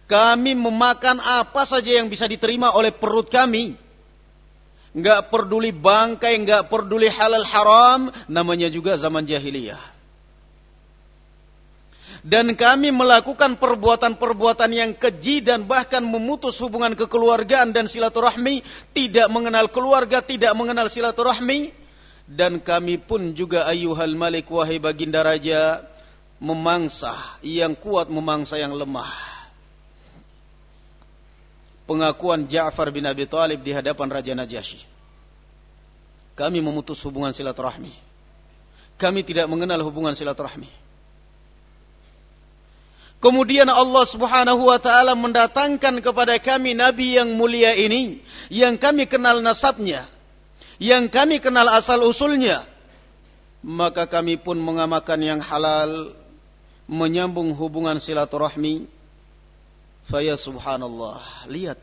Kami memakan apa saja yang bisa diterima oleh perut kami nggak peduli bangkai, nggak peduli halal haram, namanya juga zaman jahiliyah. Dan kami melakukan perbuatan-perbuatan yang keji dan bahkan memutus hubungan kekeluargaan dan silaturahmi, tidak mengenal keluarga, tidak mengenal silaturahmi. Dan kami pun juga ayuhal malik wahai baginda raja, memangsa yang kuat memangsa yang lemah pengakuan Ja'far bin Abi Thalib di hadapan Raja Najasyi. Kami memutus hubungan silaturahmi. Kami tidak mengenal hubungan silaturahmi. Kemudian Allah Subhanahu wa taala mendatangkan kepada kami nabi yang mulia ini yang kami kenal nasabnya yang kami kenal asal usulnya, maka kami pun mengamalkan yang halal, menyambung hubungan silaturahmi. Faya subhanallah, lihat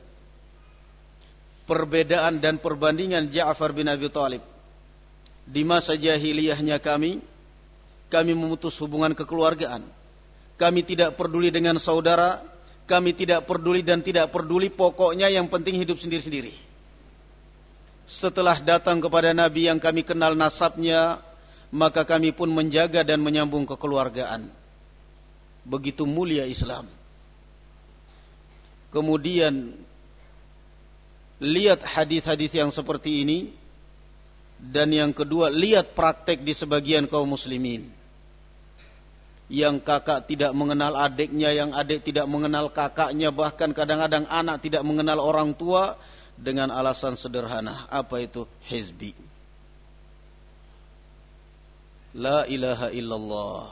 perbedaan dan perbandingan Ja'far bin Abi Thalib. Di masa jahiliyahnya kami, kami memutus hubungan kekeluargaan. Kami tidak peduli dengan saudara, kami tidak peduli dan tidak peduli pokoknya yang penting hidup sendiri-sendiri. Setelah datang kepada Nabi yang kami kenal nasabnya, maka kami pun menjaga dan menyambung kekeluargaan. Begitu mulia Islam. Kemudian lihat hadis-hadis yang seperti ini. Dan yang kedua lihat praktek di sebagian kaum muslimin. Yang kakak tidak mengenal adiknya yang adik tidak mengenal kakaknya bahkan kadang-kadang anak tidak mengenal orang tua dengan alasan sederhana. Apa itu? Hizbi. La ilaha illallah.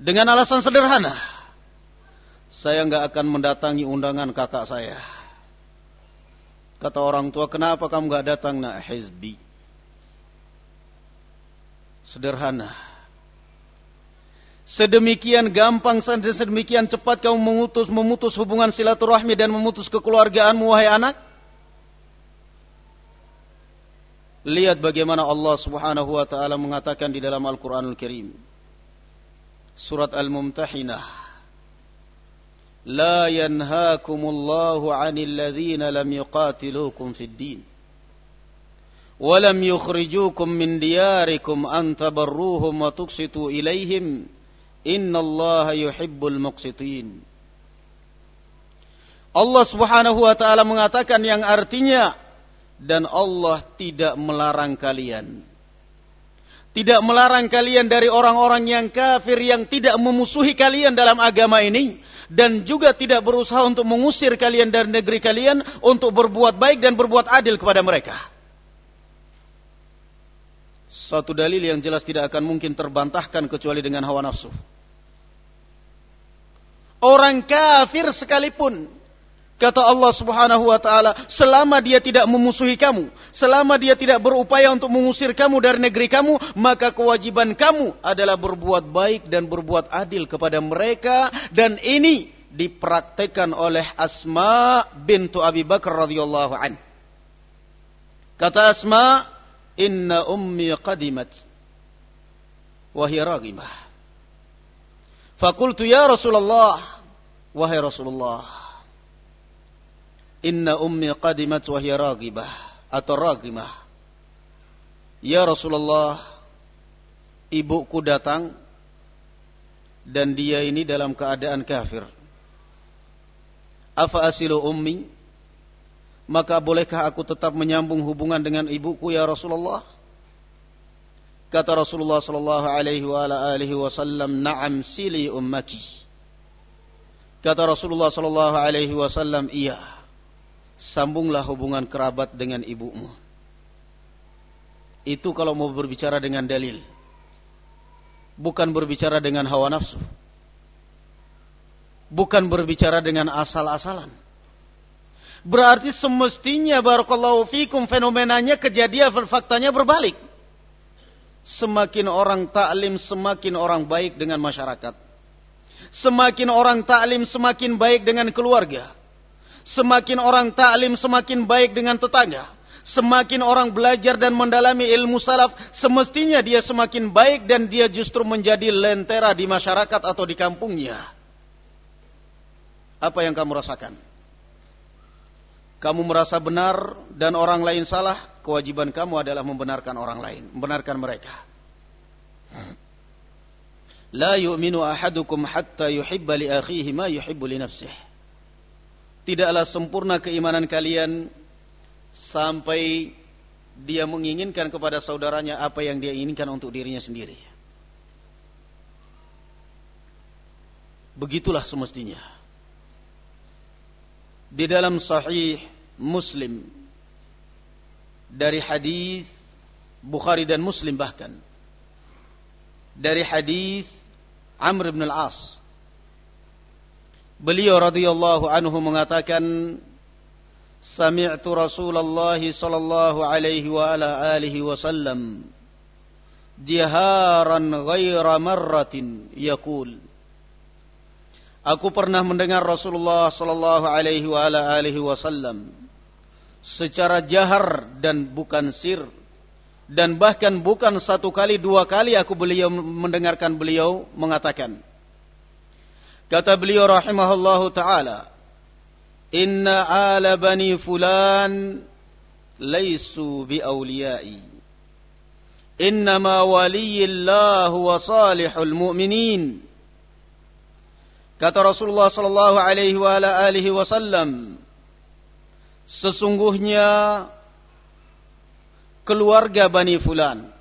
Dengan alasan sederhana, saya nggak akan mendatangi undangan kakak saya. Kata orang tua, kenapa kamu nggak datang nak hizbi? Sederhana. Sedemikian gampang dan sedemikian cepat kamu memutus memutus hubungan silaturahmi dan memutus kekeluargaanmu wahai anak? Lihat bagaimana Allah Subhanahu wa taala mengatakan di dalam Al-Qur'anul Karim. Surat Al-Mumtahinah. لا ينهاكم الله عن الذين لم يقاتلوكم في الدين ولم يخرجوكم من دياركم أن تبروهم وتقسطوا إليهم إن الله يحب المقسطين Allah subhanahu wa ta'ala mengatakan yang artinya dan Allah tidak melarang kalian tidak melarang kalian dari orang-orang yang kafir yang tidak memusuhi kalian dalam agama ini dan juga tidak berusaha untuk mengusir kalian dari negeri kalian untuk berbuat baik dan berbuat adil kepada mereka. Satu dalil yang jelas tidak akan mungkin terbantahkan kecuali dengan hawa nafsu. Orang kafir sekalipun Kata Allah subhanahu wa ta'ala, selama dia tidak memusuhi kamu, selama dia tidak berupaya untuk mengusir kamu dari negeri kamu, maka kewajiban kamu adalah berbuat baik dan berbuat adil kepada mereka. Dan ini dipraktekkan oleh Asma bintu Abi Bakar radhiyallahu an. Kata Asma, inna ummi qadimat. Wahai ragimah. Fakultu ya Rasulullah. Wahai Rasulullah. Inna ummi qadimat wa hiya ragibah atau ragimah. Ya Rasulullah, ibuku datang dan dia ini dalam keadaan kafir. Afa asilu ummi? Maka bolehkah aku tetap menyambung hubungan dengan ibuku ya Rasulullah? Kata Rasulullah sallallahu alaihi wa ala alihi wasallam, "Na'am sili ummaki." Kata Rasulullah sallallahu alaihi wasallam, "Iya." Sambunglah hubungan kerabat dengan ibumu. Itu kalau mau berbicara dengan dalil. Bukan berbicara dengan hawa nafsu. Bukan berbicara dengan asal-asalan. Berarti semestinya barakallahu fikum fenomenanya kejadian faktanya berbalik. Semakin orang taklim semakin orang baik dengan masyarakat. Semakin orang taklim semakin baik dengan keluarga Semakin orang taklim semakin baik dengan tetangga. Semakin orang belajar dan mendalami ilmu salaf, semestinya dia semakin baik dan dia justru menjadi lentera di masyarakat atau di kampungnya. Apa yang kamu rasakan? Kamu merasa benar dan orang lain salah, kewajiban kamu adalah membenarkan orang lain, membenarkan mereka. La yu'minu ahadukum hatta yuhibba li akhihi ma yuhibbu li tidaklah sempurna keimanan kalian sampai dia menginginkan kepada saudaranya apa yang dia inginkan untuk dirinya sendiri. Begitulah semestinya. Di dalam sahih Muslim dari hadis Bukhari dan Muslim bahkan dari hadis Amr bin Al-As Beliau radhiyallahu anhu mengatakan Sami'tu Rasulullah sallallahu alaihi wa ala alihi wasallam jiharan ghaira marratin yaqul. Aku pernah mendengar Rasulullah sallallahu alaihi wa ala alihi wasallam secara jahar dan bukan sir dan bahkan bukan satu kali dua kali aku beliau mendengarkan beliau mengatakan kata beliau rahimahullahu taala inna ala bani fulan laisu bi awliyai innama waliyillahu wa salihul mu'minin kata Rasulullah sallallahu alaihi wa ala alihi wasallam sesungguhnya keluarga Bani Fulan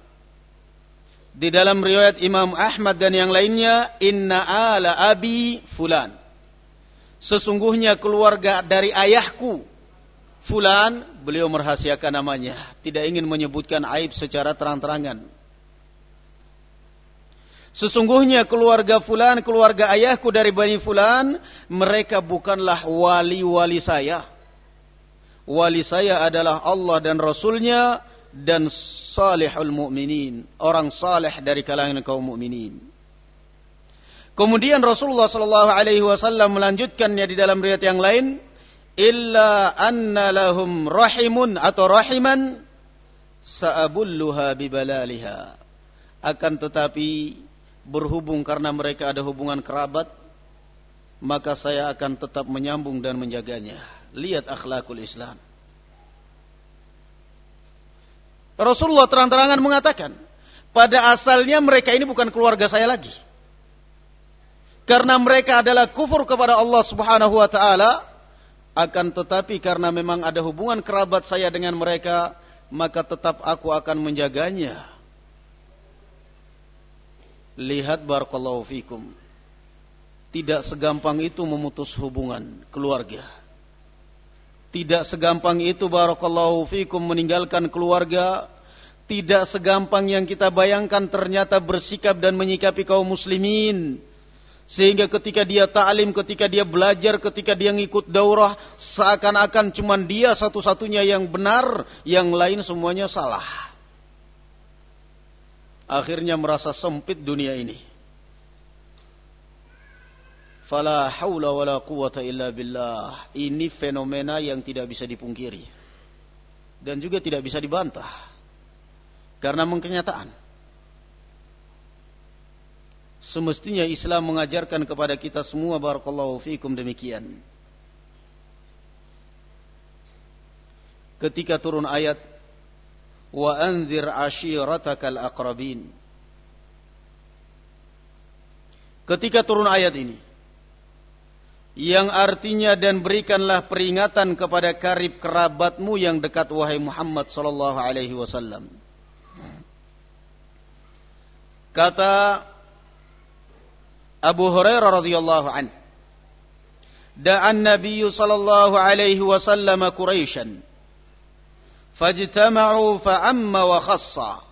di dalam riwayat Imam Ahmad dan yang lainnya inna ala abi fulan Sesungguhnya keluarga dari ayahku Fulan, beliau merahasiakan namanya. Tidak ingin menyebutkan aib secara terang-terangan. Sesungguhnya keluarga Fulan, keluarga ayahku dari Bani Fulan, mereka bukanlah wali-wali saya. Wali saya adalah Allah dan Rasulnya dan salihul mu'minin. Orang salih dari kalangan kaum mu'minin. Kemudian Rasulullah Shallallahu Alaihi Wasallam melanjutkannya di dalam riwayat yang lain, illa anna lahum rahimun atau rahiman saabulluha bibalaliha. Akan tetapi berhubung karena mereka ada hubungan kerabat, maka saya akan tetap menyambung dan menjaganya. Lihat akhlakul Islam. Rasulullah terang-terangan mengatakan, pada asalnya mereka ini bukan keluarga saya lagi. Karena mereka adalah kufur kepada Allah Subhanahu wa taala akan tetapi karena memang ada hubungan kerabat saya dengan mereka maka tetap aku akan menjaganya. Lihat barakallahu fikum. Tidak segampang itu memutus hubungan keluarga tidak segampang itu barakallahu fikum meninggalkan keluarga tidak segampang yang kita bayangkan ternyata bersikap dan menyikapi kaum muslimin sehingga ketika dia ta'lim, ketika dia belajar, ketika dia ngikut daurah, seakan-akan cuma dia satu-satunya yang benar, yang lain semuanya salah. Akhirnya merasa sempit dunia ini. Fala haula wala quwata illa billah. Ini fenomena yang tidak bisa dipungkiri. Dan juga tidak bisa dibantah. Karena mengkenyataan. Semestinya Islam mengajarkan kepada kita semua barakallahu fikum demikian. Ketika turun ayat wa anzir ashiratakal aqrabin. Ketika turun ayat ini yang artinya dan berikanlah peringatan kepada karib kerabatmu yang dekat wahai Muhammad sallallahu alaihi wasallam. Kata Abu Hurairah radhiyallahu an. Da'an Nabi sallallahu alaihi wasallam Quraisyan. Fajtama'u fa'amma wa khassa.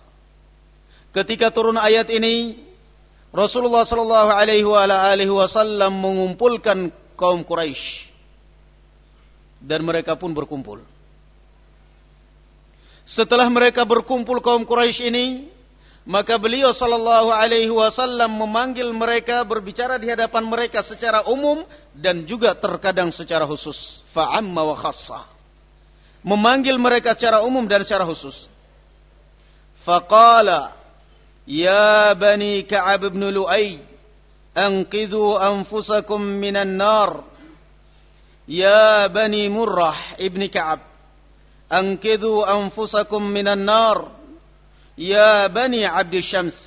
Ketika turun ayat ini, Rasulullah sallallahu alaihi wa alihi wasallam mengumpulkan kaum Quraisy dan mereka pun berkumpul. Setelah mereka berkumpul kaum Quraisy ini, maka beliau sallallahu alaihi wasallam memanggil mereka berbicara di hadapan mereka secara umum dan juga terkadang secara khusus. Fa'amma wa khassa. Memanggil mereka secara umum dan secara khusus. Faqala Ya bani Ka'ab bin Lu'ay Anqidhu anfusakum minan nar Ya bani Murrah ibni Ka'ab Anqidhu anfusakum minan nar يا بني عبد الشمس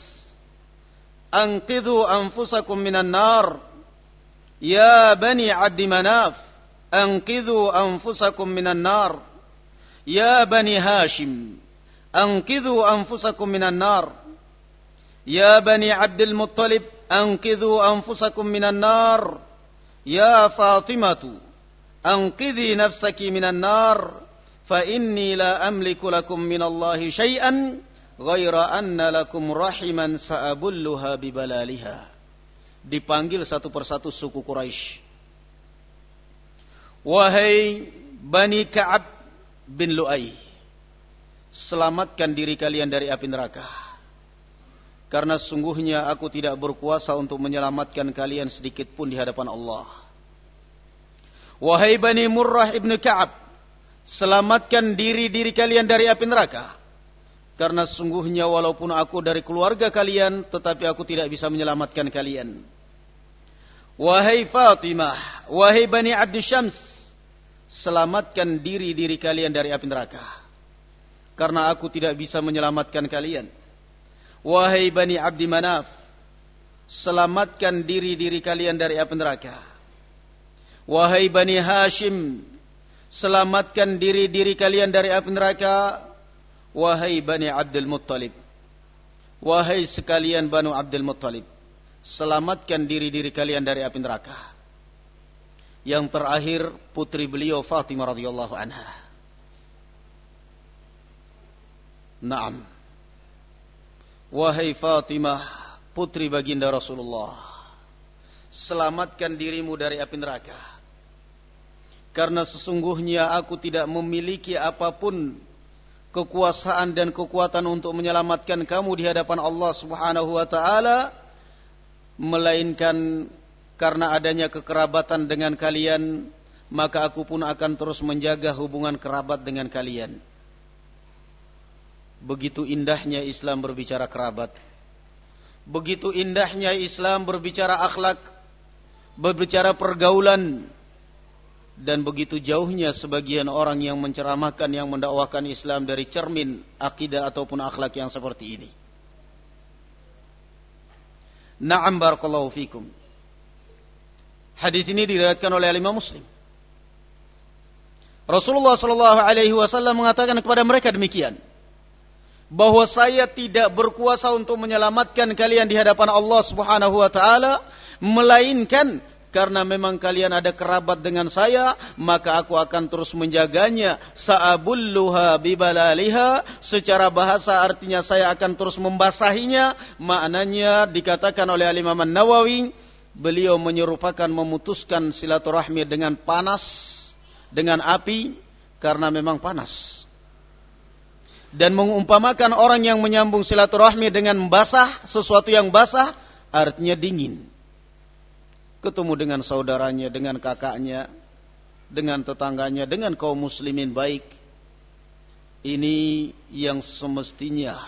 أنقذوا أنفسكم من النار. يا بني عبد مناف أنقذوا أنفسكم من النار. يا بني هاشم أنقذوا أنفسكم من النار. يا بني عبد المطلب anqidhu anfusakum minan nar. Ya fatimatu anqidhi nafsaki minan nar. Fa inni la amliku lakum minallahi shay'an, ghaira anna lakum rahiman sa'abulluha bibalaliha. Dipanggil satu persatu suku Quraisy. Wahai bani Ka'ab bin Lu'ai selamatkan diri kalian dari api neraka. Karena sungguhnya aku tidak berkuasa untuk menyelamatkan kalian sedikit pun di hadapan Allah. Wahai Bani Murrah ibn Ka'ab. Selamatkan diri-diri kalian dari api neraka. Karena sungguhnya walaupun aku dari keluarga kalian, tetapi aku tidak bisa menyelamatkan kalian. Wahai Fatimah, wahai Bani Abdi Syams, selamatkan diri-diri kalian dari api neraka. Karena aku tidak bisa menyelamatkan kalian. Wahai Bani Abdi Manaf, selamatkan diri-diri kalian dari api neraka. Wahai Bani Hashim, selamatkan diri-diri kalian dari api neraka. Wahai Bani Abdul Muttalib, wahai sekalian Banu Abdul Muttalib, selamatkan diri-diri kalian dari api neraka. Yang terakhir putri beliau Fatimah radhiyallahu anha. Naam. Wahai Fatimah, putri baginda Rasulullah, selamatkan dirimu dari api neraka. Karena sesungguhnya aku tidak memiliki apa pun kekuasaan dan kekuatan untuk menyelamatkan kamu di hadapan Allah Subhanahu wa taala melainkan karena adanya kekerabatan dengan kalian maka aku pun akan terus menjaga hubungan kerabat dengan kalian begitu indahnya Islam berbicara kerabat begitu indahnya Islam berbicara akhlak berbicara pergaulan dan begitu jauhnya sebagian orang yang menceramahkan yang mendakwakan Islam dari cermin akidah ataupun akhlak yang seperti ini Na'am barakallahu fikum. Hadis ini diriwayatkan oleh Imam Muslim. Rasulullah sallallahu alaihi wasallam mengatakan kepada mereka demikian. Bahwa saya tidak berkuasa untuk menyelamatkan kalian di hadapan Allah Subhanahu wa taala melainkan karena memang kalian ada kerabat dengan saya, maka aku akan terus menjaganya. Sa'abulluha bibalaliha. Secara bahasa artinya saya akan terus membasahinya. Maknanya dikatakan oleh Imam Nawawi, beliau menyerupakan memutuskan silaturahmi dengan panas, dengan api, karena memang panas. Dan mengumpamakan orang yang menyambung silaturahmi dengan basah, sesuatu yang basah, artinya dingin ketemu dengan saudaranya, dengan kakaknya, dengan tetangganya, dengan kaum muslimin baik. Ini yang semestinya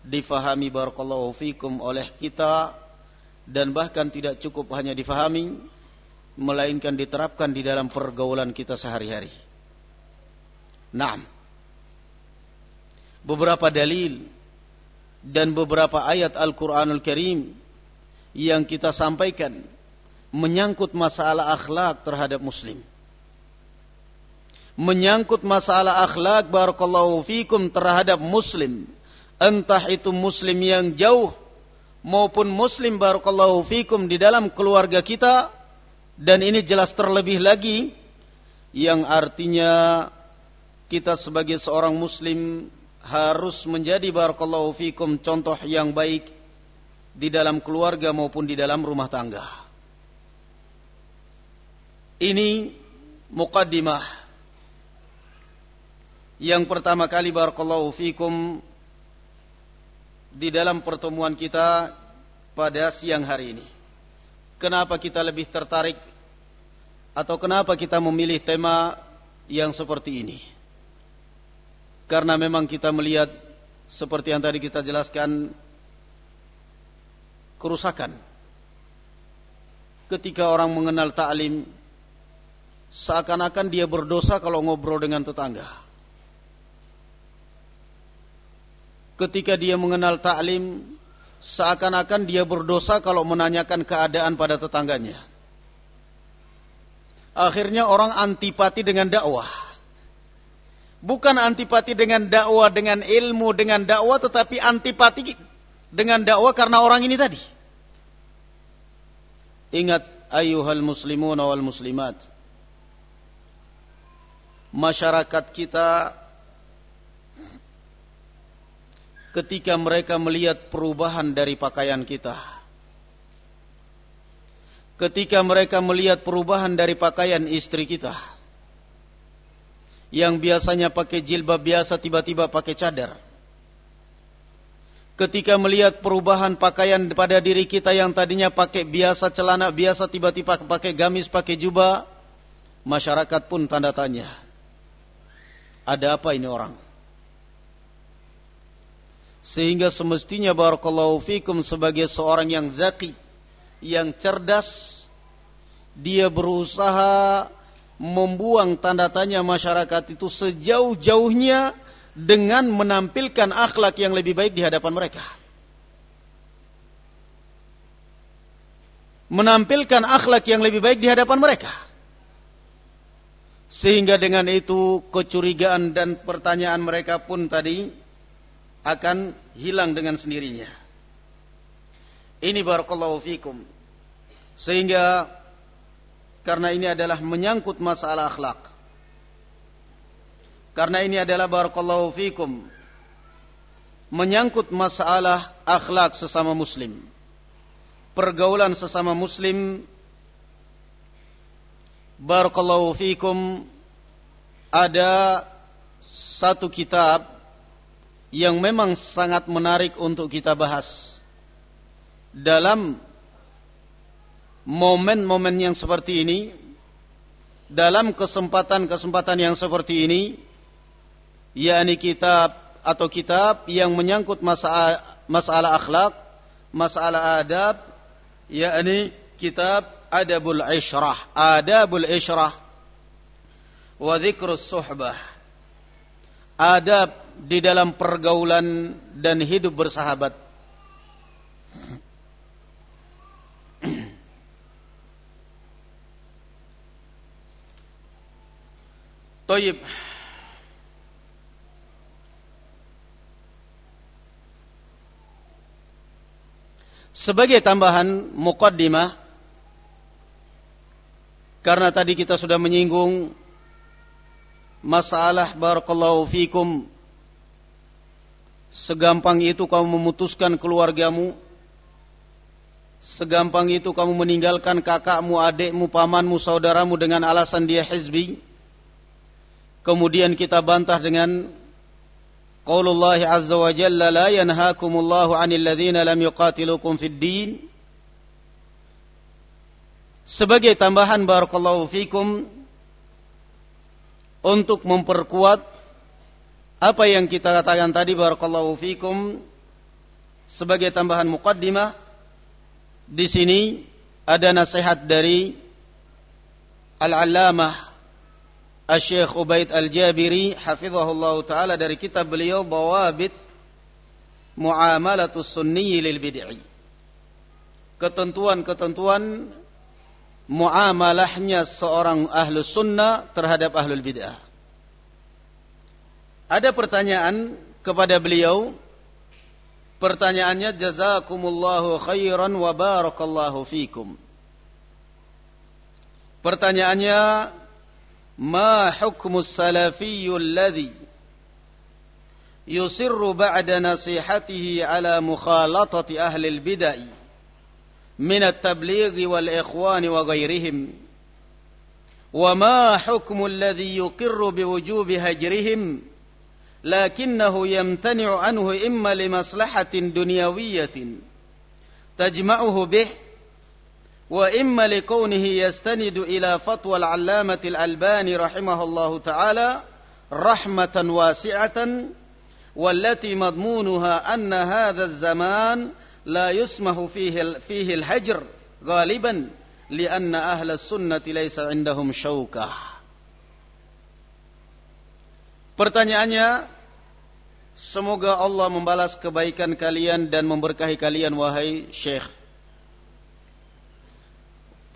difahami barakallahu fikum oleh kita dan bahkan tidak cukup hanya difahami melainkan diterapkan di dalam pergaulan kita sehari-hari. Nah, beberapa dalil dan beberapa ayat Al-Qur'anul Karim yang kita sampaikan menyangkut masalah akhlak terhadap muslim. Menyangkut masalah akhlak barakallahu fikum terhadap muslim. Entah itu muslim yang jauh maupun muslim barakallahu fikum di dalam keluarga kita dan ini jelas terlebih lagi yang artinya kita sebagai seorang muslim harus menjadi barakallahu fikum contoh yang baik di dalam keluarga maupun di dalam rumah tangga. Ini mukaddimah yang pertama kali barakallahu fikum di dalam pertemuan kita pada siang hari ini. Kenapa kita lebih tertarik atau kenapa kita memilih tema yang seperti ini? Karena memang kita melihat seperti yang tadi kita jelaskan kerusakan ketika orang mengenal taklim seakan-akan dia berdosa kalau ngobrol dengan tetangga. Ketika dia mengenal taklim, seakan-akan dia berdosa kalau menanyakan keadaan pada tetangganya. Akhirnya orang antipati dengan dakwah. Bukan antipati dengan dakwah, dengan ilmu, dengan dakwah, tetapi antipati dengan dakwah karena orang ini tadi. Ingat ayuhal muslimun wal muslimat masyarakat kita ketika mereka melihat perubahan dari pakaian kita. Ketika mereka melihat perubahan dari pakaian istri kita. Yang biasanya pakai jilbab biasa tiba-tiba pakai cadar. Ketika melihat perubahan pakaian pada diri kita yang tadinya pakai biasa celana biasa tiba-tiba pakai gamis, pakai jubah, masyarakat pun tanda tanya. Ada apa ini orang? Sehingga semestinya barakallahu fikum sebagai seorang yang zaki, yang cerdas, dia berusaha membuang tanda tanya masyarakat itu sejauh-jauhnya dengan menampilkan akhlak yang lebih baik di hadapan mereka. Menampilkan akhlak yang lebih baik di hadapan mereka. Sehingga dengan itu kecurigaan dan pertanyaan mereka pun tadi akan hilang dengan sendirinya. Ini barakallahu fikum. Sehingga karena ini adalah menyangkut masalah akhlak. Karena ini adalah barakallahu fikum menyangkut masalah akhlak sesama muslim. Pergaulan sesama muslim barakallahu fikum ada satu kitab yang memang sangat menarik untuk kita bahas dalam momen-momen yang seperti ini dalam kesempatan-kesempatan yang seperti ini yakni kitab atau kitab yang menyangkut masalah masalah akhlak, masalah adab yakni kitab Adabul Ishrah, Adabul Ishrah wa Dzikrus Suhbah. Adab di dalam pergaulan dan hidup bersahabat. Toyib. Sebagai tambahan mukaddimah karena tadi kita sudah menyinggung masalah barakallahu fikum segampang itu kamu memutuskan keluargamu segampang itu kamu meninggalkan kakakmu, adikmu, pamanmu, saudaramu dengan alasan dia hizbi Kemudian kita bantah dengan Qaulullah Azza wa Jalla la yanhaakumullahu 'anil ladzina lam yuqatilukum fid din. Sebagai tambahan barakallahu fikum untuk memperkuat apa yang kita katakan tadi barakallahu fikum sebagai tambahan muqaddimah di sini ada nasihat dari Al-Allamah Syekh Ubaid Al-Jabiri hafizahullah taala dari kitab beliau Bawabit Muamalatus Sunni lil Bid'i. Ketentuan-ketentuan muamalahnya seorang ahlu sunnah terhadap ahlul bid'ah. Ada pertanyaan kepada beliau. Pertanyaannya jazakumullahu khairan wa barakallahu fikum. Pertanyaannya ما حكم السلفي الذي يصر بعد نصيحته على مخالطة أهل البدع من التبليغ والإخوان وغيرهم؟ وما حكم الذي يقر بوجوب هجرهم؟ لكنه يمتنع عنه إما لمصلحة دنيوية تجمعه به وإما لكونه يستند إلى فتوى العلامة الألباني رحمه الله تعالى رحمة واسعة والتي مضمونها أن هذا الزمان لا يسمح فيه فيه الهجر غالبا لأن أهل السنة ليس عندهم شوكة Pertanyaannya, semoga Allah membalas kebaikan kalian dan memberkahi kalian wahai Syekh.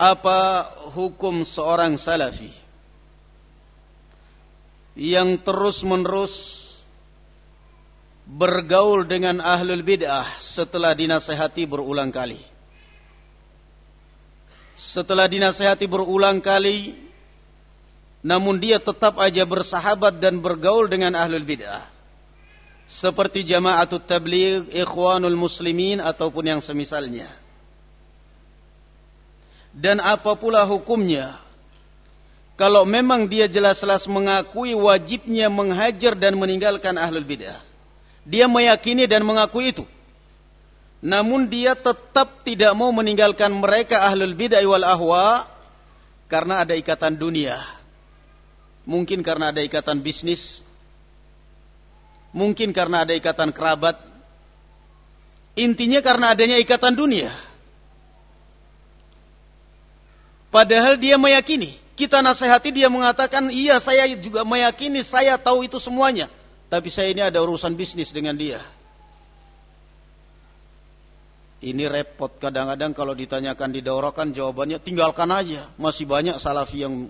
Apa hukum seorang salafi yang terus-menerus bergaul dengan ahlul bid'ah setelah dinasehati berulang kali. Setelah dinasehati berulang kali, namun dia tetap aja bersahabat dan bergaul dengan ahlul bid'ah. Seperti jama'atut tabligh, ikhwanul muslimin ataupun yang semisalnya. Dan apa pula hukumnya Kalau memang dia jelas-jelas mengakui wajibnya menghajar dan meninggalkan ahlul bidah. Dia meyakini dan mengakui itu. Namun dia tetap tidak mau meninggalkan mereka ahlul bidah wal ahwa karena ada ikatan dunia. Mungkin karena ada ikatan bisnis. Mungkin karena ada ikatan kerabat. Intinya karena adanya ikatan dunia. Padahal dia meyakini. Kita nasihati dia mengatakan, iya saya juga meyakini, saya tahu itu semuanya. Tapi saya ini ada urusan bisnis dengan dia. Ini repot kadang-kadang kalau ditanyakan didaurakan jawabannya tinggalkan aja. Masih banyak salafi yang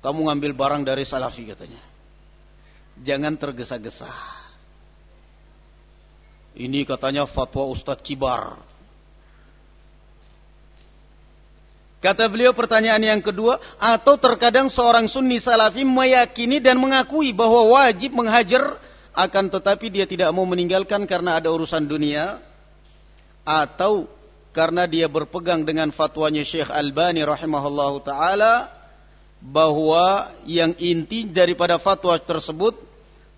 kamu ngambil barang dari salafi katanya. Jangan tergesa-gesa. Ini katanya fatwa Ustadz Kibar. Kata beliau pertanyaan yang kedua, atau terkadang seorang sunni salafi meyakini dan mengakui bahwa wajib menghajar, akan tetapi dia tidak mau meninggalkan karena ada urusan dunia, atau karena dia berpegang dengan fatwanya Syekh Albani rahimahullah taala bahwa yang inti daripada fatwa tersebut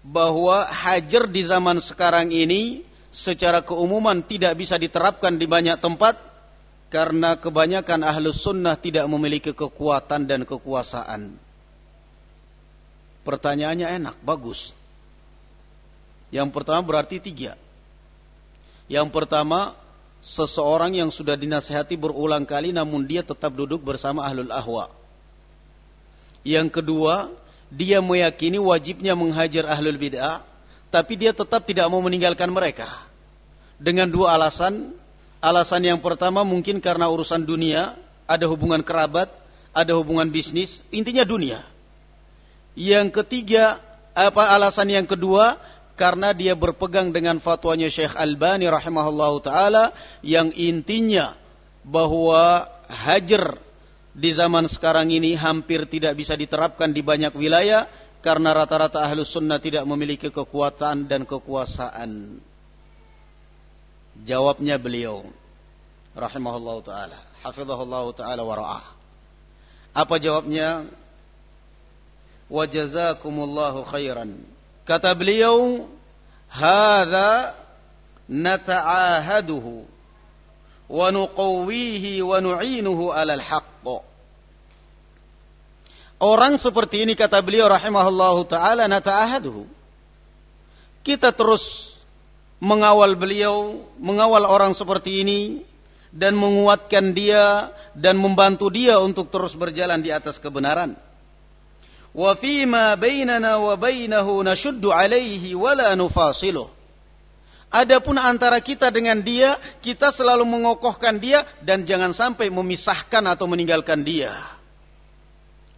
bahwa hajar di zaman sekarang ini secara keumuman tidak bisa diterapkan di banyak tempat karena kebanyakan ahlus sunnah tidak memiliki kekuatan dan kekuasaan. Pertanyaannya enak, bagus. Yang pertama berarti tiga. Yang pertama, seseorang yang sudah dinasehati berulang kali namun dia tetap duduk bersama ahlul ahwa. Yang kedua, dia meyakini wajibnya menghajar ahlul bid'ah, tapi dia tetap tidak mau meninggalkan mereka. Dengan dua alasan, Alasan yang pertama mungkin karena urusan dunia, ada hubungan kerabat, ada hubungan bisnis, intinya dunia. Yang ketiga, apa alasan yang kedua? Karena dia berpegang dengan fatwanya Syekh Albani rahimahullah taala yang intinya bahwa hajar di zaman sekarang ini hampir tidak bisa diterapkan di banyak wilayah karena rata-rata ahlus sunnah tidak memiliki kekuatan dan kekuasaan. Jawabnya beliau rahimahullah taala, hafizahullah taala wa ra'ah. Apa jawabnya? Wa jazakumullahu khairan. Kata beliau, "Hadza nata'ahaduhu wa nuqawwihi wa nu'inuhu 'alal haqq." Orang seperti ini kata beliau rahimahullahu taala nata'ahaduhu. Kita terus mengawal beliau, mengawal orang seperti ini dan menguatkan dia dan membantu dia untuk terus berjalan di atas kebenaran. Wa fima bainana wa bainahu nashuddu alaihi wa la. Adapun antara kita dengan dia, kita selalu mengokohkan dia dan jangan sampai memisahkan atau meninggalkan dia.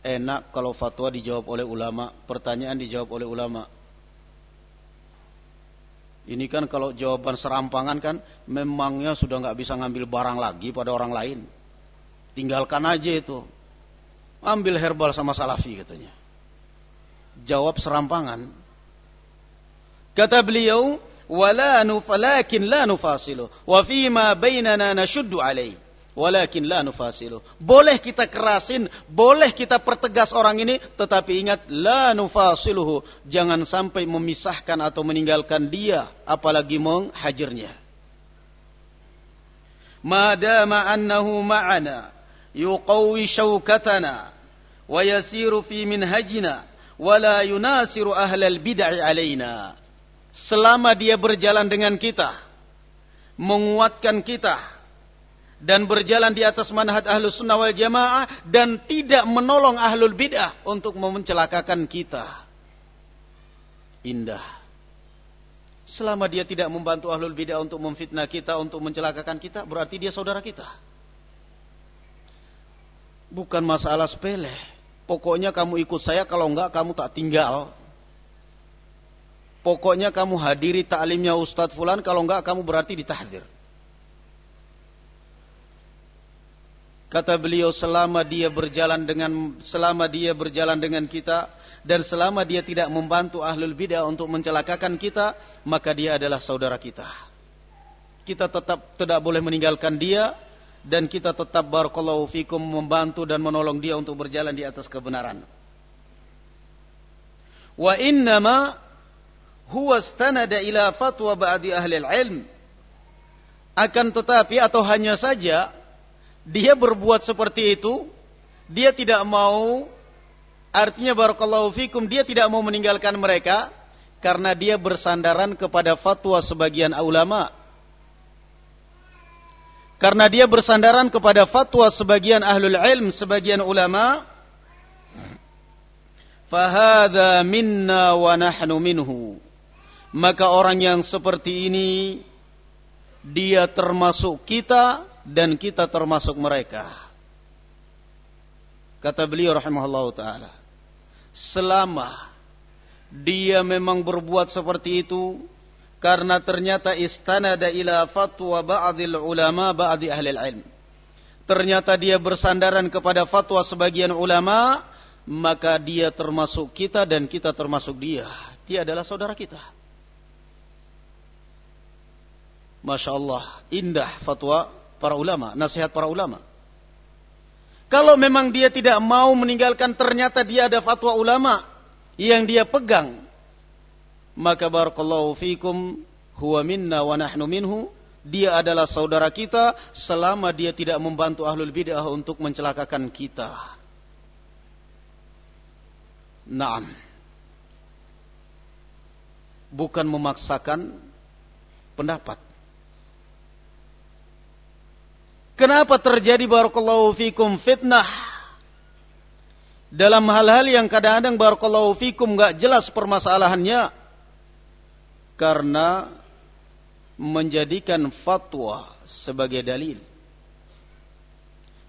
Enak kalau fatwa dijawab oleh ulama, pertanyaan dijawab oleh ulama. Ini kan kalau jawaban serampangan kan memangnya sudah nggak bisa ngambil barang lagi pada orang lain. Tinggalkan aja itu. Ambil herbal sama salafi katanya. Jawab serampangan. Kata beliau, "Wala nufalakin la nufasilu wa fima bainana nashuddu alaihi." Walakin la nufasilu. Boleh kita kerasin, boleh kita pertegas orang ini, tetapi ingat la nufasiluhu. Jangan sampai memisahkan atau meninggalkan dia, apalagi menghajarnya. Madama annahu ma'ana yuqawi syaukatana wa yasiru fi minhajina wa la yunasiru ahlal bid'ah alaina. Selama dia berjalan dengan kita, menguatkan kita, dan berjalan di atas manhaj ahlus sunnah wal jamaah dan tidak menolong ahlul bid'ah untuk mencelakakan kita. Indah. Selama dia tidak membantu ahlul bid'ah untuk memfitnah kita, untuk mencelakakan kita, berarti dia saudara kita. Bukan masalah sepele. Pokoknya kamu ikut saya, kalau enggak kamu tak tinggal. Pokoknya kamu hadiri taklimnya Ustadz Fulan, kalau enggak kamu berarti ditahdir. Kata beliau selama dia berjalan dengan selama dia berjalan dengan kita dan selama dia tidak membantu ahlul bidah untuk mencelakakan kita, maka dia adalah saudara kita. Kita tetap tidak boleh meninggalkan dia dan kita tetap barakallahu fikum membantu dan menolong dia untuk berjalan di atas kebenaran. Wa innama huwa istanada ila fatwa ba'di ahli ilm. Akan tetapi atau hanya saja dia berbuat seperti itu, dia tidak mau artinya barakallahu fikum dia tidak mau meninggalkan mereka karena dia bersandaran kepada fatwa sebagian ulama karena dia bersandaran kepada fatwa sebagian ahlul ilm, sebagian ulama, fahada minna wa nahnu minhu. Maka orang yang seperti ini dia termasuk kita dan kita termasuk mereka. Kata beliau rahimahullah taala, selama dia memang berbuat seperti itu, karena ternyata istanada ila fatwa ba'dil ulama ba'di ahli ilm. Ternyata dia bersandaran kepada fatwa sebagian ulama, maka dia termasuk kita dan kita termasuk dia. Dia adalah saudara kita. Masya Allah, indah fatwa para ulama, nasihat para ulama. Kalau memang dia tidak mau meninggalkan ternyata dia ada fatwa ulama yang dia pegang, maka barakallahu fikum huwa minna wa nahnu minhu dia adalah saudara kita selama dia tidak membantu ahlul bid'ah untuk mencelakakan kita. Naam. Bukan memaksakan pendapat. Kenapa terjadi barakallahu fikum fitnah? Dalam hal-hal yang kadang-kadang barakallahu fikum gak jelas permasalahannya karena menjadikan fatwa sebagai dalil.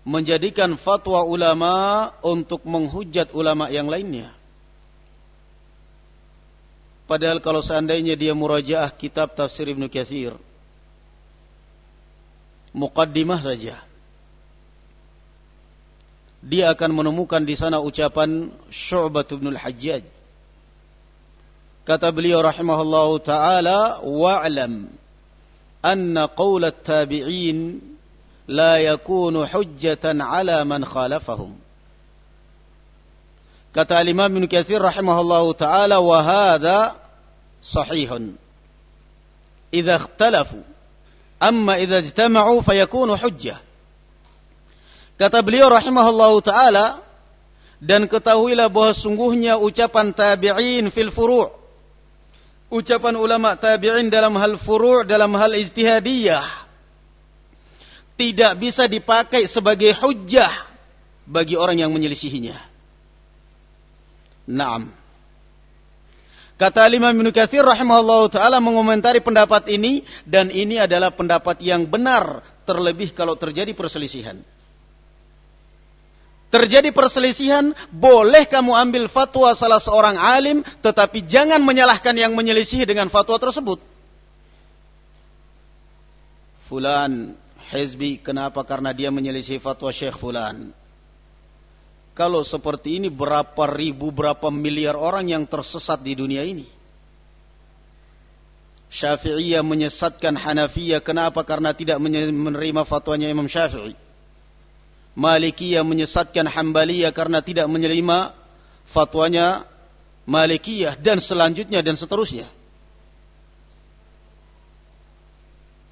Menjadikan fatwa ulama untuk menghujat ulama yang lainnya. Padahal kalau seandainya dia murajaah kitab tafsir Ibnu Katsir, muqaddimah saja. Dia akan menemukan di sana ucapan Syu'bah bin Al-Hajjaj Kata beliau rahimahullahu taala, "Wa'lam anna qaul at-tabi'in la yakunu hujjatan 'ala man khalafahum." Kata Imam Ibnu Katsir rahimahullahu taala, "Wa hadha sahihun." Idza ikhtalafu, amma idza ijtama'u fayakunu hujjah. Kata beliau rahimahullahu taala, dan ketahuilah bahwa sungguhnya ucapan tabi'in fil furu' ucapan ulama tabi'in dalam hal furu' dalam hal ijtihadiyah tidak bisa dipakai sebagai hujjah bagi orang yang menyelisihinya. Naam. Kata Imam Ibnu Katsir rahimahullah taala mengomentari pendapat ini dan ini adalah pendapat yang benar terlebih kalau terjadi perselisihan terjadi perselisihan, boleh kamu ambil fatwa salah seorang alim, tetapi jangan menyalahkan yang menyelisih dengan fatwa tersebut. Fulan, Hizbi, kenapa? Karena dia menyelisih fatwa Syekh Fulan. Kalau seperti ini berapa ribu, berapa miliar orang yang tersesat di dunia ini. Syafi'iyah menyesatkan Hanafiyah. Kenapa? Karena tidak menerima fatwanya Imam Syafi'i. Malikiyah menyesatkan Hambaliyah karena tidak menerima fatwanya Malikiyah dan selanjutnya dan seterusnya.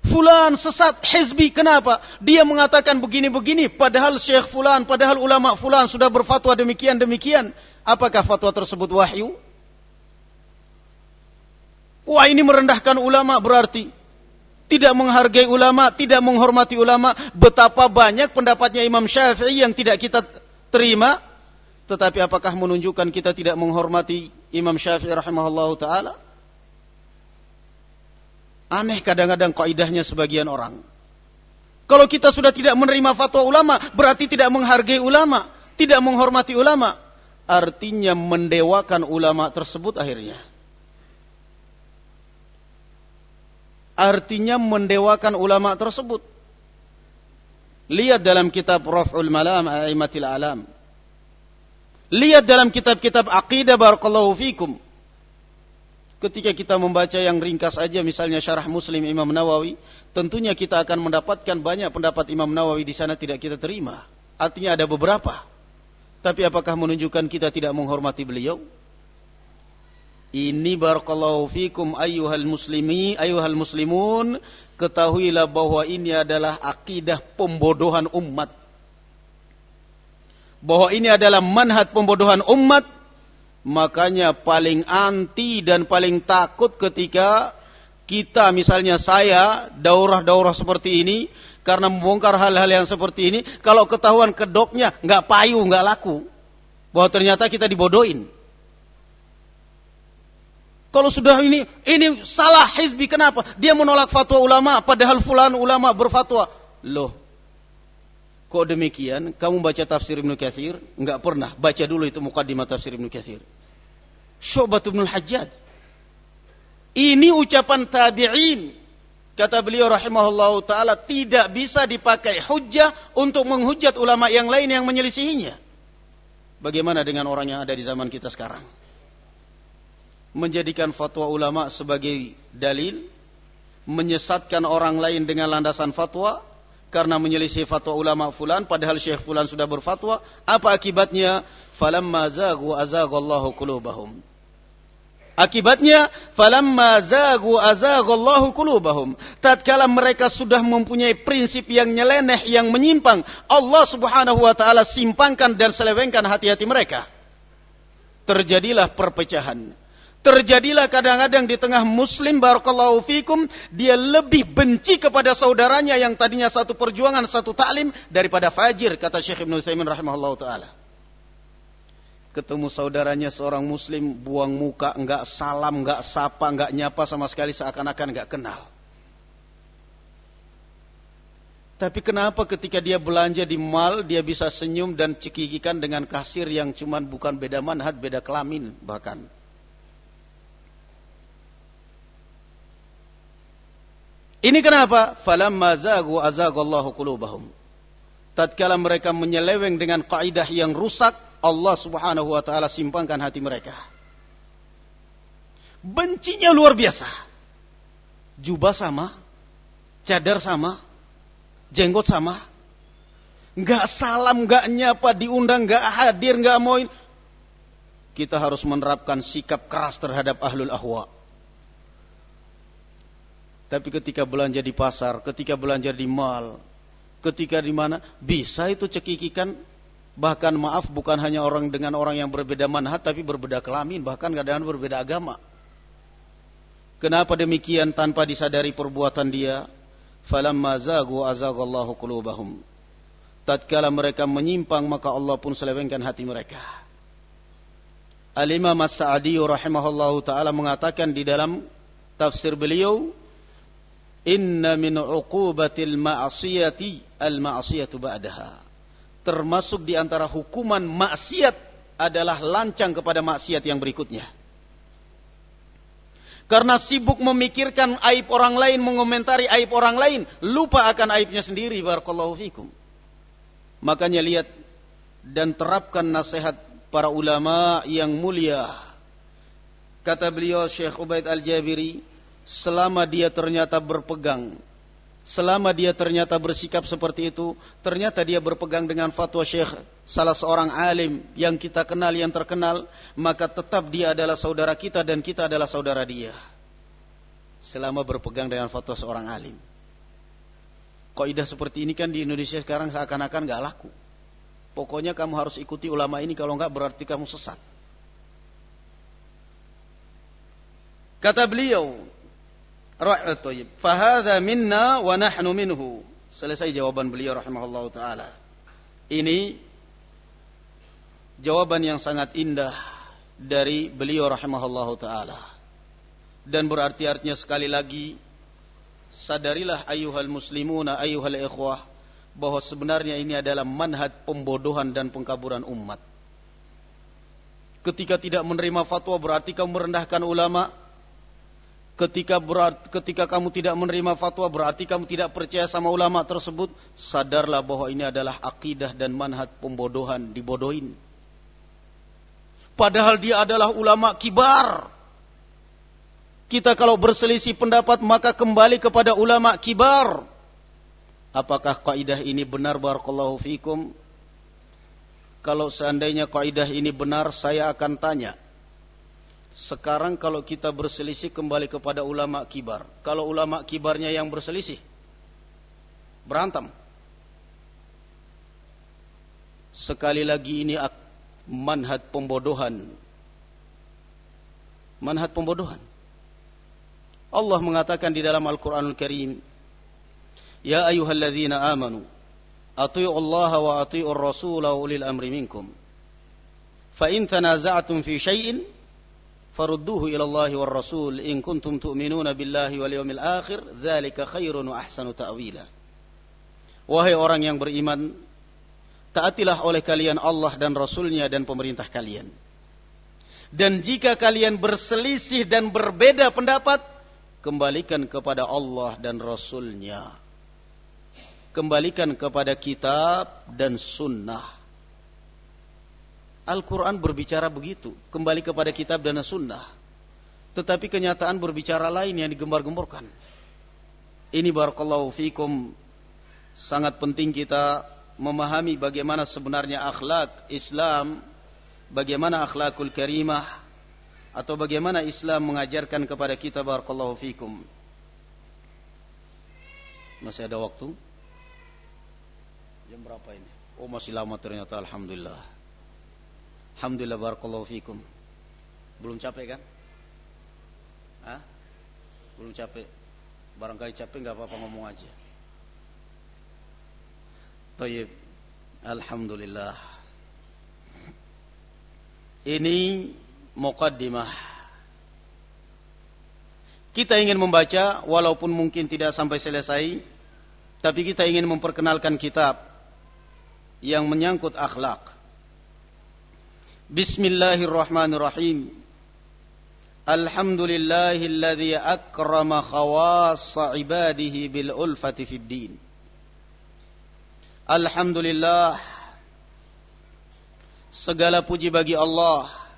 Fulan sesat hizbi kenapa? Dia mengatakan begini-begini padahal Syekh Fulan, padahal ulama Fulan sudah berfatwa demikian-demikian. Apakah fatwa tersebut wahyu? Wah ini merendahkan ulama berarti tidak menghargai ulama, tidak menghormati ulama, betapa banyak pendapatnya Imam Syafi'i yang tidak kita terima, tetapi apakah menunjukkan kita tidak menghormati Imam Syafi'i rahimahullah taala? Aneh kadang-kadang kaidahnya sebagian orang. Kalau kita sudah tidak menerima fatwa ulama, berarti tidak menghargai ulama, tidak menghormati ulama. Artinya mendewakan ulama tersebut akhirnya. artinya mendewakan ulama tersebut. Lihat dalam kitab Raf'ul Malam Aimatil Alam. Lihat dalam kitab-kitab aqidah barakallahu fikum. Ketika kita membaca yang ringkas saja misalnya syarah Muslim Imam Nawawi, tentunya kita akan mendapatkan banyak pendapat Imam Nawawi di sana tidak kita terima. Artinya ada beberapa. Tapi apakah menunjukkan kita tidak menghormati beliau? Ini barakallahu fikum ayyuhal muslimi, ayyuhal muslimun, ketahuilah bahwa ini adalah akidah pembodohan umat. Bahwa ini adalah manhat pembodohan umat Makanya paling anti dan paling takut ketika kita misalnya saya daurah-daurah seperti ini karena membongkar hal-hal yang seperti ini kalau ketahuan kedoknya nggak payu nggak laku. Bahwa ternyata kita dibodohin. Kalau sudah ini ini salah hizbi kenapa? Dia menolak fatwa ulama padahal fulan ulama berfatwa. Loh Kok demikian? Kamu baca tafsir Ibnu Katsir? Enggak pernah. Baca dulu itu mukadimah tafsir Ibnu Katsir. Syu'bah bin Hajjaj. Ini ucapan tabi'in. Kata beliau rahimahullah ta'ala tidak bisa dipakai hujjah untuk menghujat ulama yang lain yang menyelisihinya. Bagaimana dengan orang yang ada di zaman kita sekarang? Menjadikan fatwa ulama sebagai dalil. Menyesatkan orang lain dengan landasan fatwa karena menyelisih fatwa ulama fulan padahal syekh fulan sudah berfatwa apa akibatnya? Falamma zagu azaghallahu qulubahum. Akibatnya falamma zagu azaghallahu qulubahum. Tatkala mereka sudah mempunyai prinsip yang nyeleneh yang menyimpang Allah Subhanahu wa taala simpangkan dan selewengkan hati-hati mereka. Terjadilah perpecahan Terjadilah kadang-kadang di tengah muslim barakallahu fikum dia lebih benci kepada saudaranya yang tadinya satu perjuangan, satu taklim daripada fajir kata Syekh Ibnu Utsaimin rahimahullahu taala. Ketemu saudaranya seorang muslim buang muka, enggak salam, enggak sapa, enggak nyapa sama sekali seakan-akan enggak kenal. Tapi kenapa ketika dia belanja di mall dia bisa senyum dan cekikikan dengan kasir yang cuman bukan beda manhat, beda kelamin bahkan. Ini kenapa? Falamma zagu azagallahu qulubahum. Tatkala mereka menyeleweng dengan kaidah yang rusak, Allah Subhanahu wa taala simpangkan hati mereka. Bencinya luar biasa. Jubah sama, cadar sama, jenggot sama. Enggak salam, enggak nyapa, diundang, enggak hadir, enggak mau. Kita harus menerapkan sikap keras terhadap ahlul ahwa. Tapi ketika belanja di pasar, ketika belanja di mall, ketika di mana bisa itu cekikikan bahkan maaf bukan hanya orang dengan orang yang berbeda manhat tapi berbeda kelamin bahkan kadang-kadang berbeda agama. Kenapa demikian tanpa disadari perbuatan dia? Falamma zagu azagallahu qulubahum. Tatkala mereka menyimpang maka Allah pun selewengkan hati mereka. Al-Imam As-Sa'di rahimahullahu taala mengatakan di dalam tafsir beliau Inna min uqubatil ma'asiyati al-ma'asiyatu ba'daha. Termasuk di antara hukuman maksiat adalah lancang kepada maksiat yang berikutnya. Karena sibuk memikirkan aib orang lain, mengomentari aib orang lain, lupa akan aibnya sendiri. Barakallahu fikum. Makanya lihat dan terapkan nasihat para ulama yang mulia. Kata beliau Syekh Ubaid Al-Jabiri, selama dia ternyata berpegang, selama dia ternyata bersikap seperti itu, ternyata dia berpegang dengan fatwa syekh salah seorang alim yang kita kenal, yang terkenal, maka tetap dia adalah saudara kita dan kita adalah saudara dia. Selama berpegang dengan fatwa seorang alim. Kaidah seperti ini kan di Indonesia sekarang seakan-akan gak laku. Pokoknya kamu harus ikuti ulama ini kalau enggak berarti kamu sesat. Kata beliau, Fahadha minna wa nahnu minhu. Selesai jawaban beliau rahimahullah taala. Ini jawaban yang sangat indah dari beliau rahimahullah taala. Dan berarti artinya sekali lagi sadarilah ayuhal muslimuna ayuhal ikhwah bahwa sebenarnya ini adalah manhaj pembodohan dan pengkaburan umat. Ketika tidak menerima fatwa berarti kamu merendahkan ulama, Ketika berat, ketika kamu tidak menerima fatwa berarti kamu tidak percaya sama ulama tersebut. Sadarlah bahwa ini adalah akidah dan manhaj pembodohan, dibodohin. Padahal dia adalah ulama kibar. Kita kalau berselisih pendapat maka kembali kepada ulama kibar. Apakah kaidah ini benar barakallahu fikum? Kalau seandainya kaidah ini benar, saya akan tanya. Sekarang kalau kita berselisih kembali kepada ulama kibar. Kalau ulama kibarnya yang berselisih, berantem. Sekali lagi ini manhaj pembodohan. Manhaj pembodohan. Allah mengatakan di dalam Al-Quranul Karim, Ya ayuhalladzina amanu, ati'u Allah wa ati'u Rasul wa ulil amri minkum. Fa in fi syai'in farudduhu ila Allah wa Rasul in kuntum tu'minuna billahi wal yawmil akhir, dzalika khairun wa. Wahai orang yang beriman, taatilah oleh kalian Allah dan Rasulnya dan pemerintah kalian. Dan jika kalian berselisih dan berbeda pendapat, kembalikan kepada Allah dan Rasulnya. Kembalikan kepada kitab dan sunnah. Al-Quran berbicara begitu. Kembali kepada kitab dan sunnah. Tetapi kenyataan berbicara lain yang digembar-gemborkan. Ini barakallahu fikum. Sangat penting kita memahami bagaimana sebenarnya akhlak Islam. Bagaimana akhlakul karimah atau bagaimana Islam mengajarkan kepada kita barakallahu fikum. Masih ada waktu? Jam berapa ini? Oh masih lama ternyata alhamdulillah. Alhamdulillah barakallahu fikum. Belum capek kan? Hah? Belum capek. Barangkali capek nggak apa-apa ngomong aja. Tayyib. Alhamdulillah. Ini muqaddimah. Kita ingin membaca walaupun mungkin tidak sampai selesai, tapi kita ingin memperkenalkan kitab yang menyangkut akhlak. Bismillahirrahmanirrahim. Alhamdulillahilladzi akrama khawassa ibadihi bil ulfati fid din. Alhamdulillah segala puji bagi Allah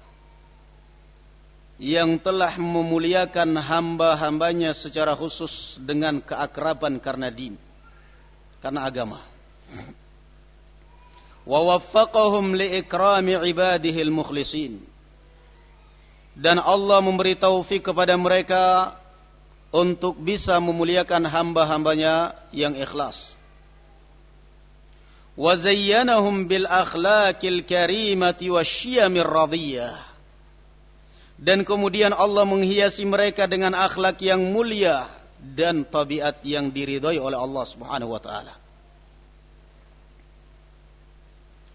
yang telah memuliakan hamba-hambanya secara khusus dengan keakraban karena din, karena agama. Li ikrami ibadihil mukhlisin. Dan Allah memberi taufik kepada mereka untuk bisa memuliakan hamba-hambanya yang ikhlas. Wa zayyanahum bil akhlaqil karimati dan kemudian Allah menghiasi mereka dengan akhlak yang mulia dan tabiat yang diridhoi oleh Allah Subhanahu wa taala.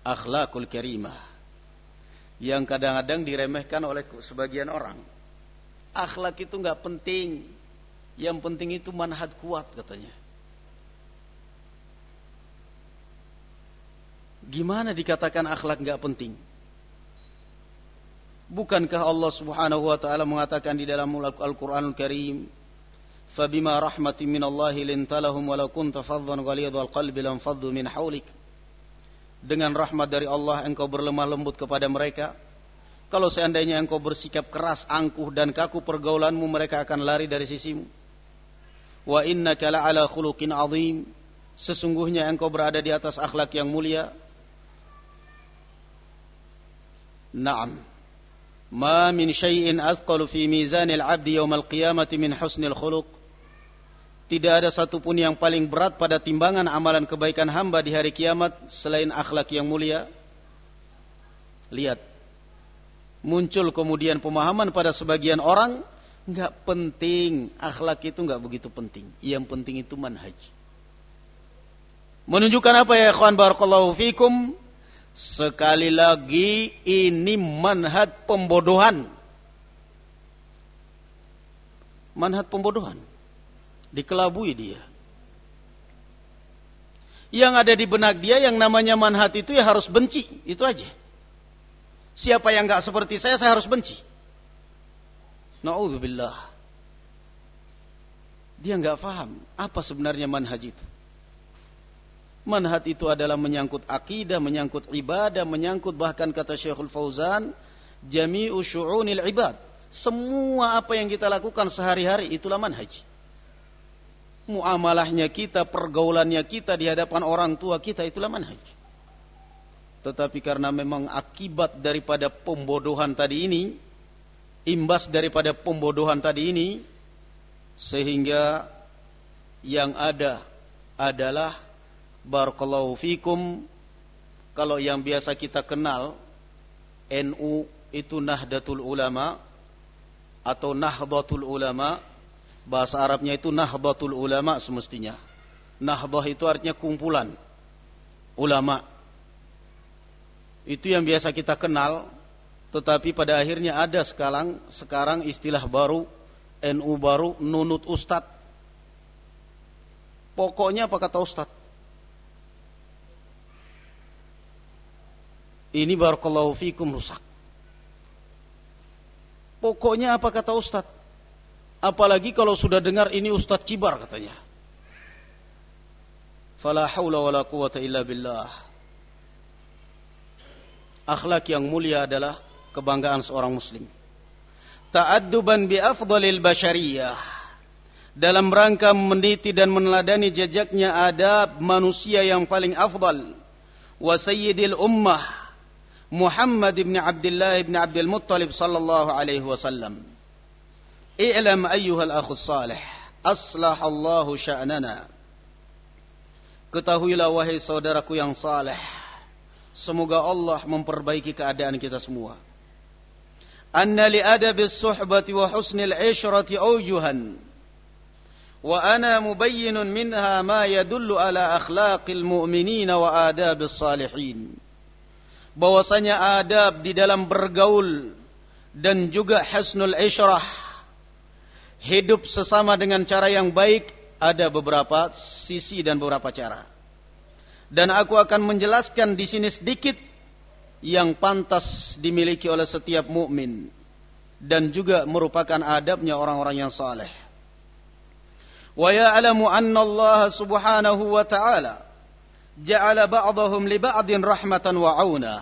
Akhlakul karimah yang kadang-kadang diremehkan oleh sebagian orang. Akhlak itu nggak penting. Yang penting itu manhaj kuat katanya. Gimana dikatakan akhlak nggak penting? Bukankah Allah Subhanahu wa taala mengatakan di dalam Al-Qur'anul Karim, "Fabima rahmatin minallahi lintalahum walau kunta faddan ghalidhal qalbi lam faddu min hawlik." dengan rahmat dari Allah engkau berlemah lembut kepada mereka. Kalau seandainya engkau bersikap keras, angkuh dan kaku pergaulanmu mereka akan lari dari sisimu. Wa innaka la'ala khuluqin azim. Sesungguhnya engkau berada di atas akhlak yang mulia. Naam. Ma min syai'in azqalu fi mizanil 'abdi yawmal qiyamati min husnil khuluq. Tidak ada satupun yang paling berat pada timbangan amalan kebaikan hamba di hari kiamat selain akhlak yang mulia. Lihat. Muncul kemudian pemahaman pada sebagian orang. Nggak penting. Akhlak itu nggak begitu penting. Yang penting itu manhaj. Menunjukkan apa ya ikhwan barakallahu fikum. Sekali lagi ini manhat pembodohan. Manhat pembodohan. Dikelabui dia. Yang ada di benak dia yang namanya manhat itu ya harus benci. Itu aja. Siapa yang gak seperti saya, saya harus benci. Na'udzubillah. Dia nggak paham apa sebenarnya manhaj itu. Manhat itu adalah menyangkut akidah, menyangkut ibadah, menyangkut bahkan kata Syekhul Fauzan, jami'u syu'unil ibad. Semua apa yang kita lakukan sehari-hari itulah manhaj. Muamalahnya kita, pergaulannya kita di hadapan orang tua kita itulah manhaj. Tetapi karena memang akibat daripada pembodohan tadi ini, imbas daripada pembodohan tadi ini, sehingga yang ada adalah barakallahu fikum kalau yang biasa kita kenal NU itu Nahdlatul Ulama atau Nahdlatul Ulama bahasa Arabnya itu Nahdlatul Ulama semestinya. Nahdah itu artinya kumpulan ulama itu yang biasa kita kenal, tetapi pada akhirnya ada sekarang sekarang istilah baru NU baru nunut ustad. Pokoknya apa kata ustad? Ini barakallahu fikum rusak. Pokoknya apa kata ustad? Apalagi kalau sudah dengar ini ustad kibar katanya. Fala haula wala quwata illa billah akhlak yang mulia adalah kebanggaan seorang muslim. Ta'adduban bi afdalil bashariyah. Dalam rangka meneliti dan meneladani jejaknya adab manusia yang paling afdal. Wa sayyidil ummah. Muhammad ibn Abdullah ibn Abdul Muttalib sallallahu alaihi wasallam. I'lam ayyuhal akhus salih. Aslah Allah sya'nana. Ketahuilah wahai saudaraku yang saleh Semoga Allah memperbaiki keadaan kita semua. Anna li suhbati wa ishrati awjuhan. Wa ana minha ma yadullu ala akhlaqil mu'minina wa salihin. Bahwasanya adab di dalam bergaul dan juga ishrah hidup sesama dengan cara yang baik ada beberapa sisi dan beberapa cara dan aku akan menjelaskan di sini sedikit yang pantas dimiliki oleh setiap mukmin dan juga merupakan adabnya orang-orang yang saleh. Wa ya'lamu anna Allah Subhanahu wa ta'ala ja'ala ba'dahum li ba'din rahmatan wa 'auna.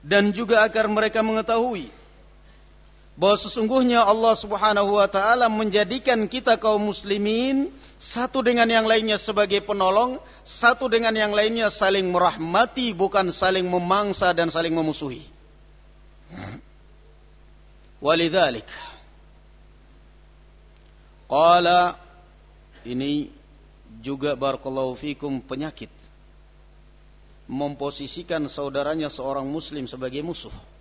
Dan juga agar mereka mengetahui bahwa sesungguhnya Allah Subhanahu wa taala menjadikan kita kaum muslimin satu dengan yang lainnya sebagai penolong, satu dengan yang lainnya saling merahmati bukan saling memangsa dan saling memusuhi. Walidzalik qala ini juga barakallahu fikum penyakit memposisikan saudaranya seorang muslim sebagai musuh.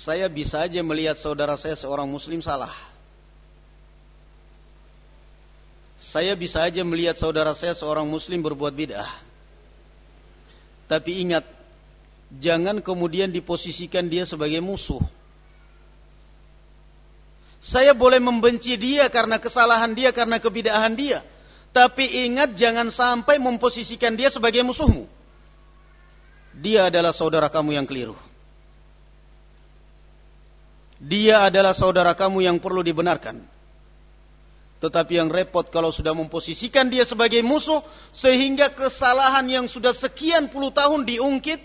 Saya bisa aja melihat saudara saya seorang muslim salah. Saya bisa aja melihat saudara saya seorang muslim berbuat bid'ah. Tapi ingat, jangan kemudian diposisikan dia sebagai musuh. Saya boleh membenci dia karena kesalahan dia, karena kebidahan dia. Tapi ingat jangan sampai memposisikan dia sebagai musuhmu. Dia adalah saudara kamu yang keliru. Dia adalah saudara kamu yang perlu dibenarkan. Tetapi yang repot kalau sudah memposisikan dia sebagai musuh. Sehingga kesalahan yang sudah sekian puluh tahun diungkit.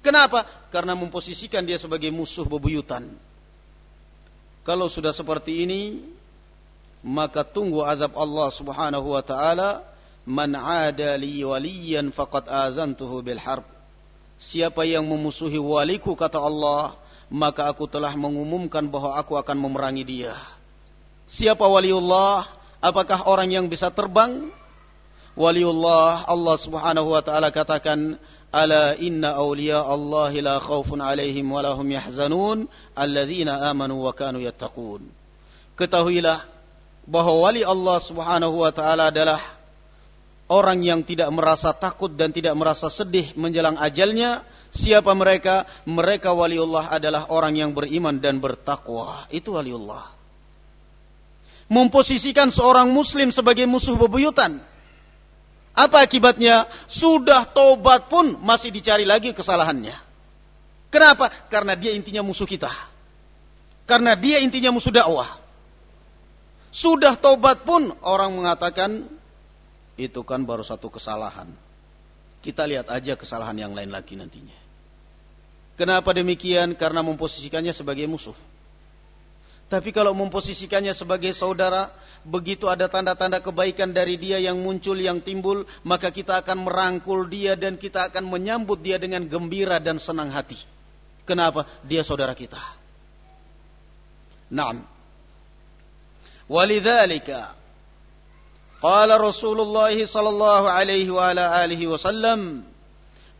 Kenapa? Karena memposisikan dia sebagai musuh bebuyutan. Kalau sudah seperti ini. Maka tunggu azab Allah subhanahu wa ta'ala. Man ada li waliyan faqad azantuhu bil harb. Siapa yang memusuhi waliku kata Allah maka aku telah mengumumkan bahwa aku akan memerangi dia. Siapa waliullah? Apakah orang yang bisa terbang? Waliullah Allah Subhanahu wa taala katakan Ala inna awliya Allah la khawfun alaihim wa lahum yahzanun alladzina amanu wa kanu yattaqun. Ketahuilah bahwa wali Allah Subhanahu wa taala adalah orang yang tidak merasa takut dan tidak merasa sedih menjelang ajalnya Siapa mereka? Mereka waliullah adalah orang yang beriman dan bertakwa. Itu waliullah. Memposisikan seorang muslim sebagai musuh bebuyutan. Apa akibatnya? Sudah tobat pun masih dicari lagi kesalahannya. Kenapa? Karena dia intinya musuh kita. Karena dia intinya musuh dakwah. Sudah tobat pun orang mengatakan itu kan baru satu kesalahan. Kita lihat aja kesalahan yang lain lagi nantinya. Kenapa demikian? Karena memposisikannya sebagai musuh. Tapi kalau memposisikannya sebagai saudara, begitu ada tanda-tanda kebaikan dari dia yang muncul, yang timbul, maka kita akan merangkul dia dan kita akan menyambut dia dengan gembira dan senang hati. Kenapa? Dia saudara kita. Naam. Walidzalika qala Rasulullah sallallahu alaihi wa ala alihi wasallam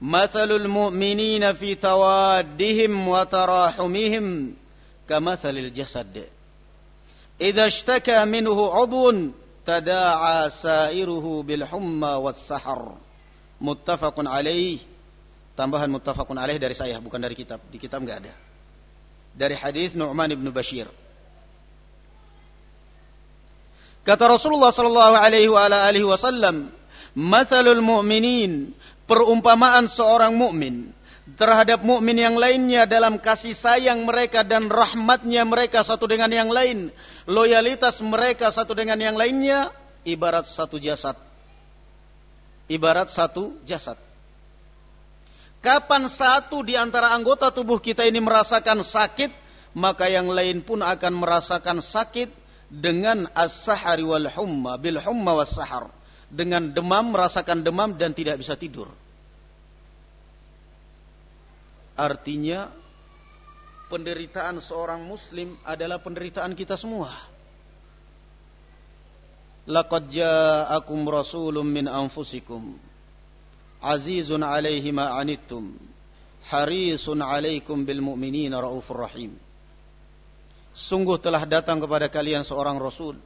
Mu'minina fi tawaddihim wa tarahumihim كمثل الجسد إذا اشتكى منه عضو تداعى سائره بالحمى والسحر متفق عليه tambahan muttafaqun alaih dari saya bukan dari kitab di kitab enggak ada dari hadis Nu'man bin Bashir kata Rasulullah sallallahu alaihi wa alihi wasallam mathalul mu'minin perumpamaan seorang mukmin terhadap mukmin yang lainnya dalam kasih sayang mereka dan rahmatnya mereka satu dengan yang lain, loyalitas mereka satu dengan yang lainnya ibarat satu jasad. Ibarat satu jasad. Kapan satu di antara anggota tubuh kita ini merasakan sakit, maka yang lain pun akan merasakan sakit dengan as-sahari wal humma bil humma was sahar. Dengan demam merasakan demam dan tidak bisa tidur. Artinya penderitaan seorang muslim adalah penderitaan kita semua. Laqad ja'akum rasulun min anfusikum azizun 'alaihi ma 'anittum harisun 'alaikum bil mu'minina raufur rahim. Sungguh telah datang kepada kalian seorang rasul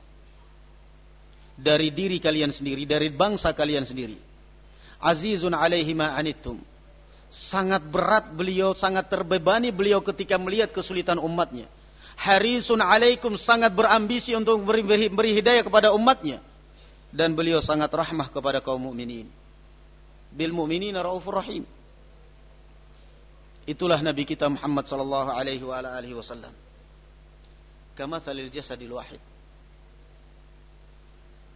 dari diri kalian sendiri, dari bangsa kalian sendiri. Azizun 'alaihi Sangat berat beliau, sangat terbebani beliau ketika melihat kesulitan umatnya. Harisun alaikum sangat berambisi untuk beri, beri, beri hidayah kepada umatnya. Dan beliau sangat rahmah kepada kaum mukminin. Bil mu'minina raufur rahim. Itulah Nabi kita Muhammad sallallahu alaihi wasallam. Kama thalil jasadil wahid.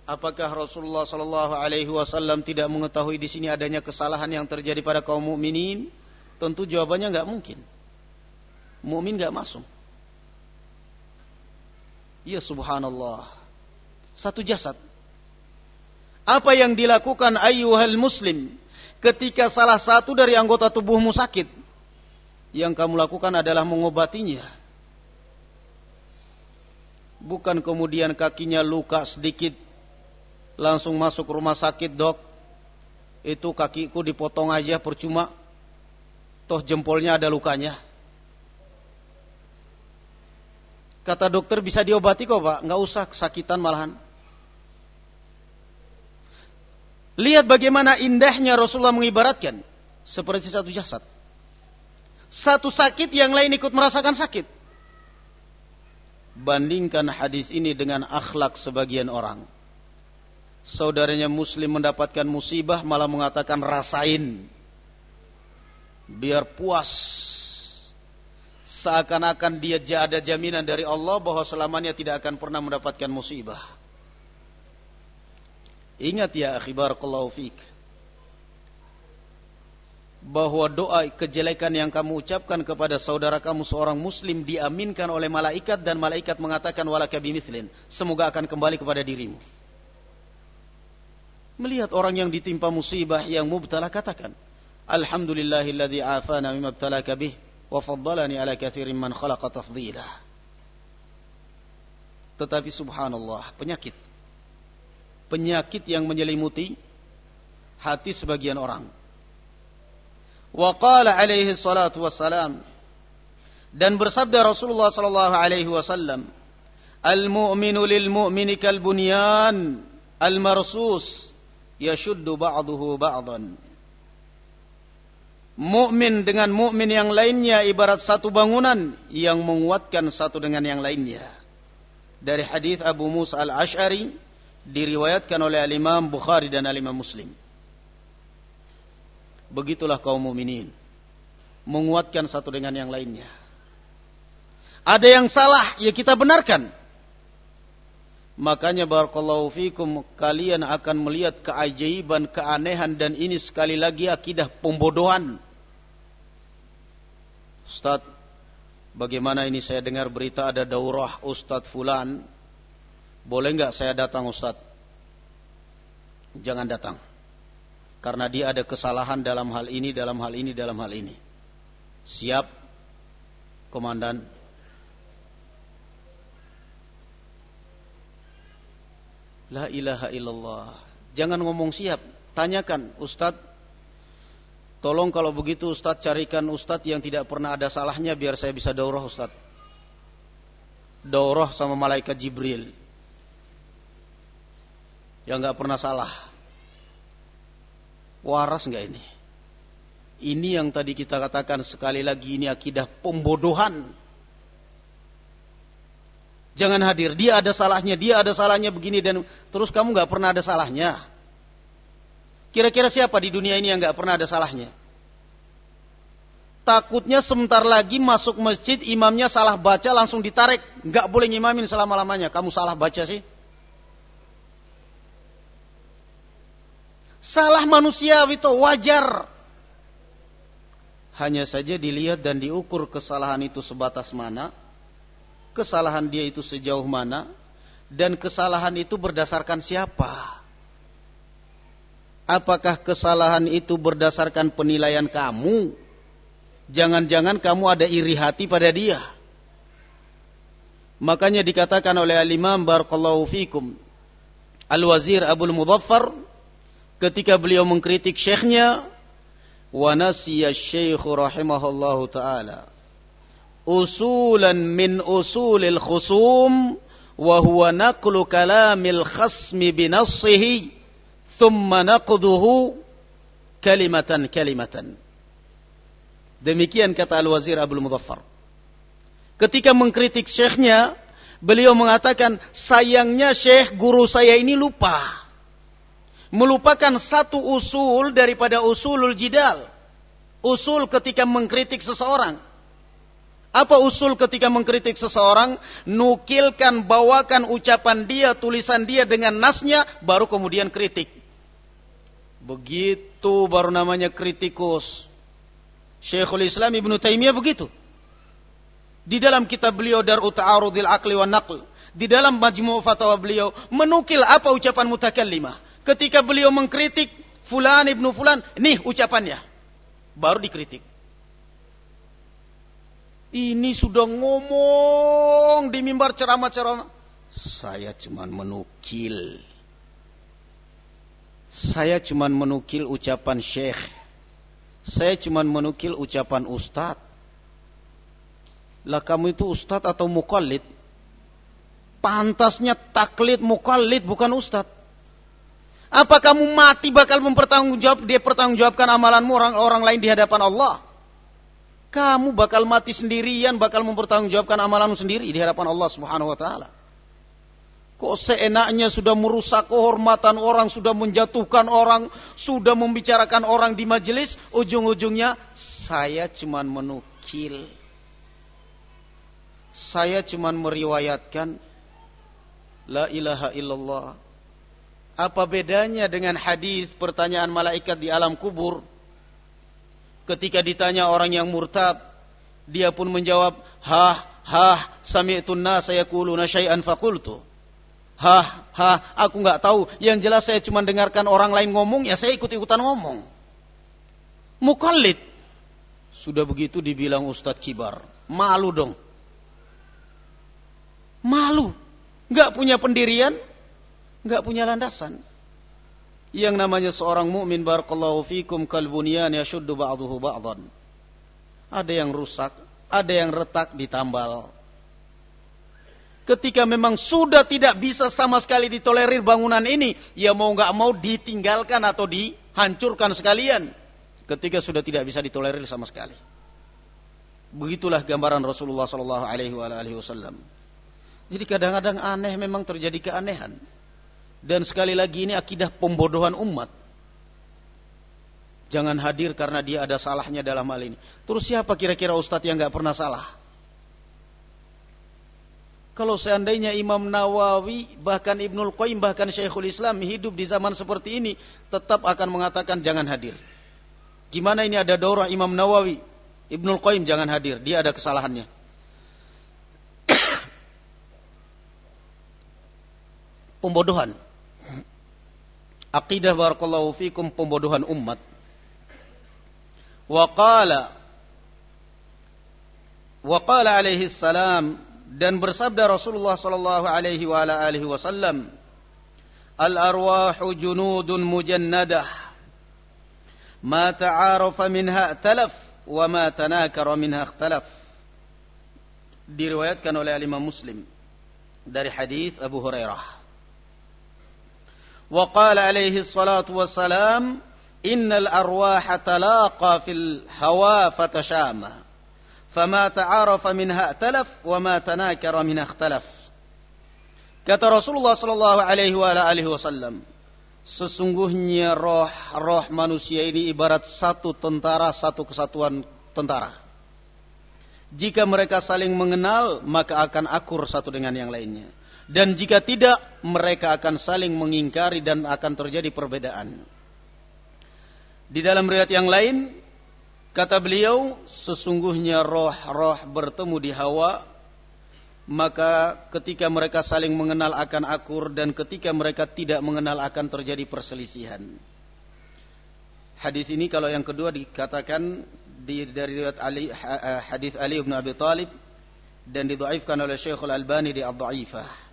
Apakah Rasulullah Sallallahu Alaihi Wasallam tidak mengetahui di sini adanya kesalahan yang terjadi pada kaum mukminin? Tentu jawabannya nggak mungkin. Mukmin nggak masuk. Ya Subhanallah. Satu jasad. Apa yang dilakukan ayyuhal muslim ketika salah satu dari anggota tubuhmu sakit? Yang kamu lakukan adalah mengobatinya. Bukan kemudian kakinya luka sedikit langsung masuk rumah sakit dok. Itu kakiku dipotong aja percuma. Toh jempolnya ada lukanya. Kata dokter bisa diobati kok pak? Nggak usah kesakitan malahan. Lihat bagaimana indahnya Rasulullah mengibaratkan. Seperti satu jasad. Satu sakit yang lain ikut merasakan sakit. Bandingkan hadis ini dengan akhlak sebagian orang saudaranya muslim mendapatkan musibah malah mengatakan rasain. Biar puas. Seakan-akan dia ada jaminan dari Allah bahwa selamanya tidak akan pernah mendapatkan musibah. Ingat ya akhi barakallahu bahwa doa kejelekan yang kamu ucapkan kepada saudara kamu seorang muslim diaminkan oleh malaikat dan malaikat mengatakan walaka bimithlin semoga akan kembali kepada dirimu Melihat orang yang ditimpa musibah yang mubtala katakan, Alhamdulillahilladzi afana mimma ibtalaka bih wa faddalani ala katsirin man khalaqa tafdila. Tetapi subhanallah, penyakit. Penyakit yang menyelimuti hati sebagian orang. Wa qala alaihi salatu wassalam dan bersabda Rasulullah sallallahu alaihi wasallam, "Al-mu'minu lil mu'mini kal bunyan al-marsus." Yashuddu ba'duhu ba'dan. Mukmin dengan mukmin yang lainnya ibarat satu bangunan yang menguatkan satu dengan yang lainnya. Dari hadis Abu Musa al-Ash'ari diriwayatkan oleh Al-Imam Bukhari dan Al-Imam Muslim. Begitulah kaum mukminin menguatkan satu dengan yang lainnya. Ada yang salah, ya kita benarkan. Makanya barakallahu fikum kalian akan melihat keajaiban, keanehan dan ini sekali lagi akidah pembodohan. Ustaz, bagaimana ini saya dengar berita ada daurah Ustaz Fulan. Boleh nggak saya datang Ustaz? Jangan datang. Karena dia ada kesalahan dalam hal ini, dalam hal ini, dalam hal ini. Siap, Komandan. La ilaha illallah. Jangan ngomong siap. Tanyakan, Ustadz, Tolong kalau begitu Ustadz carikan Ustadz yang tidak pernah ada salahnya biar saya bisa daurah Ustadz. Daurah sama malaikat Jibril. Yang nggak pernah salah. Waras nggak ini? Ini yang tadi kita katakan sekali lagi ini akidah pembodohan. Jangan hadir, dia ada salahnya, dia ada salahnya begini dan terus kamu nggak pernah ada salahnya. Kira-kira siapa di dunia ini yang nggak pernah ada salahnya? Takutnya sebentar lagi masuk masjid imamnya salah baca langsung ditarik, nggak boleh ngimamin selama lamanya. Kamu salah baca sih? Salah manusia itu wajar. Hanya saja dilihat dan diukur kesalahan itu sebatas mana, kesalahan dia itu sejauh mana, dan kesalahan itu berdasarkan siapa. Apakah kesalahan itu berdasarkan penilaian kamu? Jangan-jangan kamu ada iri hati pada dia. Makanya dikatakan oleh al-Imam Barakallahu Fikum. Al-Wazir Abdul Mudaffar. Ketika beliau mengkritik syekhnya. Wa nasiya syekh rahimahullahu ta'ala. Usulan min usulil khusum. Wa naqlu kalamil khasmi binassihi thumma naqduhu kalimatan kalimatan. Demikian kata Al-Wazir Abdul Muzaffar. Ketika mengkritik syekhnya, beliau mengatakan, sayangnya syekh guru saya ini lupa. Melupakan satu usul daripada usulul jidal. Usul ketika mengkritik seseorang. Apa usul ketika mengkritik seseorang? Nukilkan, bawakan ucapan dia, tulisan dia dengan nasnya, baru kemudian kritik. Begitu baru namanya kritikus. Syekhul Islam Ibn Taimiyah begitu. Di dalam kitab beliau Dar'u Ta'arudil Aqli wa Naql. Di dalam majmu' fatwa beliau. Menukil apa ucapan mutakallimah. Ketika beliau mengkritik Fulan Ibnu Fulan. Nih ucapannya. Baru dikritik. Ini sudah ngomong di mimbar ceramah-ceramah. Saya cuma menukil saya cuma menukil ucapan syekh. Saya cuma menukil ucapan ustadz. Lah kamu itu ustadz atau mukallid? Pantasnya taklid mukallid bukan ustadz. Apa kamu mati bakal mempertanggungjawab dia pertanggungjawabkan amalanmu orang orang lain di hadapan Allah? Kamu bakal mati sendirian, bakal mempertanggungjawabkan amalanmu sendiri di hadapan Allah Subhanahu wa taala. Kok seenaknya sudah merusak kehormatan orang, sudah menjatuhkan orang, sudah membicarakan orang di majelis, ujung-ujungnya saya cuma menukil. Saya cuma meriwayatkan la ilaha illallah. Apa bedanya dengan hadis pertanyaan malaikat di alam kubur? Ketika ditanya orang yang murtad, dia pun menjawab, "Hah, hah, sami'tun nasa yaquluna syai'an faqultu." Hah, hah, aku nggak tahu. Yang jelas saya cuma dengarkan orang lain ngomong, ya saya ikut-ikutan ngomong. Mukallid. Sudah begitu dibilang Ustadz Kibar. Malu dong. Malu. Nggak punya pendirian, nggak punya landasan. Yang namanya seorang mukmin barakallahu fikum kalbunian yashuddu ba'duhu ba'dan. Ada yang rusak, ada yang retak ditambal ketika memang sudah tidak bisa sama sekali ditolerir bangunan ini, ya mau nggak mau ditinggalkan atau dihancurkan sekalian. Ketika sudah tidak bisa ditolerir sama sekali. Begitulah gambaran Rasulullah Sallallahu Alaihi Wasallam. Jadi kadang-kadang aneh memang terjadi keanehan. Dan sekali lagi ini akidah pembodohan umat. Jangan hadir karena dia ada salahnya dalam hal ini. Terus siapa kira-kira ustadz yang nggak pernah salah? Kalau seandainya Imam Nawawi, bahkan Ibnul Qayyim, bahkan Syekhul Islam hidup di zaman seperti ini, tetap akan mengatakan jangan hadir. Gimana ini ada daurah Imam Nawawi? Ibnul Qayyim jangan hadir, dia ada kesalahannya. pembodohan. Aqidah barakallahu fikum pembodohan umat. Wa qala alaihi salam dan bersabda Rasulullah sallallahu alaihi wa ala alihi wasallam Al arwahu junudun mujannadah. Ma ta'arafa minha talaf wa ma tanakara minha ikhtalaf. Diriwayatkan oleh Imam Muslim dari hadis Abu Hurairah Wa qala alaihi salatu wassalam, innal arwaha talaqa fil hawa fatashama. Fama ta'arafa minha talaf wa ma tanakara. Kata Rasulullah sallallahu alaihi wa alihi wasallam, sesungguhnya roh-roh manusia ini ibarat satu tentara, satu kesatuan tentara. Jika mereka saling mengenal, maka akan akur satu dengan yang lainnya. Dan jika tidak, mereka akan saling mengingkari dan akan terjadi perbedaan. Di dalam riwayat yang lain, kata beliau, sesungguhnya roh-roh bertemu di Hawa, maka ketika mereka saling mengenal akan akur dan ketika mereka tidak mengenal akan terjadi perselisihan. Hadis ini kalau yang kedua dikatakan di dari riwayat Ali eh, hadis Ali bin Abi Thalib dan didhaifkan oleh Syekh Al-Albani di Ad-Dhaifah.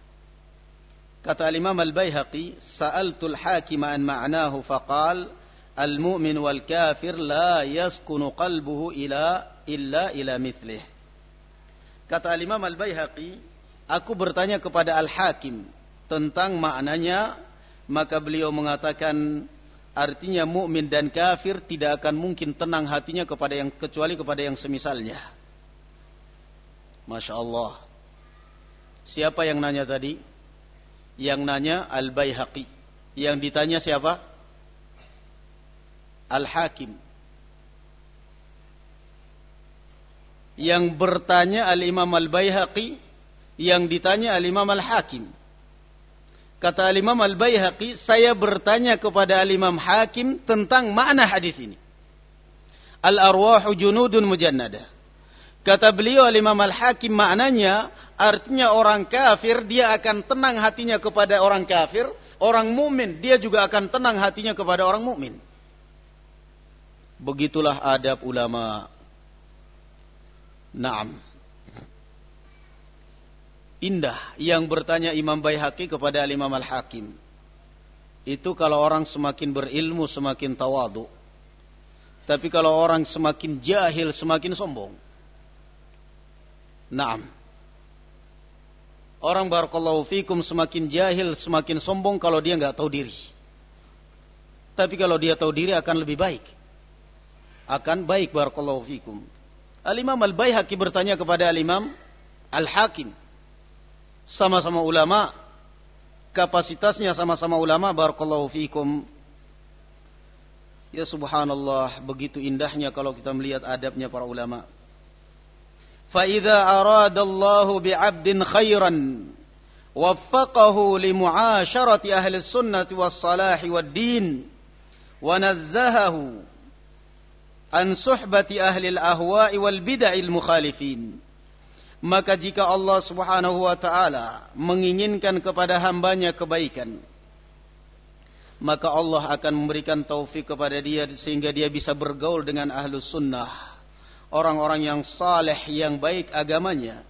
Kata Imam Al-Baihaqi, "Sa'altul hakim an ma'nahu faqal al-mu'min wal kafir la yaskunu qalbuhu ila illa ila mithlih." Kata Imam Al-Baihaqi, aku bertanya kepada Al-Hakim tentang maknanya, maka beliau mengatakan Artinya mukmin dan kafir tidak akan mungkin tenang hatinya kepada yang kecuali kepada yang semisalnya. Masya Allah. Siapa yang nanya tadi? Yang nanya Al Baihaqi. Yang ditanya siapa? Al Hakim. Yang bertanya Al Imam Al Baihaqi. Yang ditanya Al Imam Al Hakim. Kata Al-Imam Al-Bayhaqi, saya bertanya kepada Al-Imam Hakim tentang makna hadis ini. Al-arwahu junudun mujannada. Kata beliau Al-Imam Al-Hakim maknanya artinya orang kafir dia akan tenang hatinya kepada orang kafir, orang mukmin dia juga akan tenang hatinya kepada orang mukmin. Begitulah adab ulama. Naam indah yang bertanya Imam Baihaqi kepada Imam Al-Hakim. Itu kalau orang semakin berilmu semakin tawadu. Tapi kalau orang semakin jahil semakin sombong. Naam. Orang barakallahu fikum semakin jahil semakin sombong kalau dia nggak tahu diri. Tapi kalau dia tahu diri akan lebih baik. Akan baik barakallahu fikum. Al-Imam Al-Baihaqi bertanya kepada Al-Imam Al-Hakim sama-sama ulama, kapasitasnya sama-sama ulama, barakallahu fiikum. Ya subhanallah, begitu indahnya kalau kita melihat adabnya para ulama. فَإِذَا أَرَادَ اللَّهُ بِعَبْدٍ خَيْرًا وَفَّقَهُ لِمُعَاشَرَةِ أَهْلِ السُّنَّةِ وَالصَّلَاحِ وَالدِّينِ وَنَزَّهَهُ عن صحبة أهل الأهواء والبدع المخالفين maka jika Allah Subhanahu wa taala menginginkan kepada hambanya kebaikan maka Allah akan memberikan taufik kepada dia sehingga dia bisa bergaul dengan ahlus sunnah orang-orang yang saleh yang baik agamanya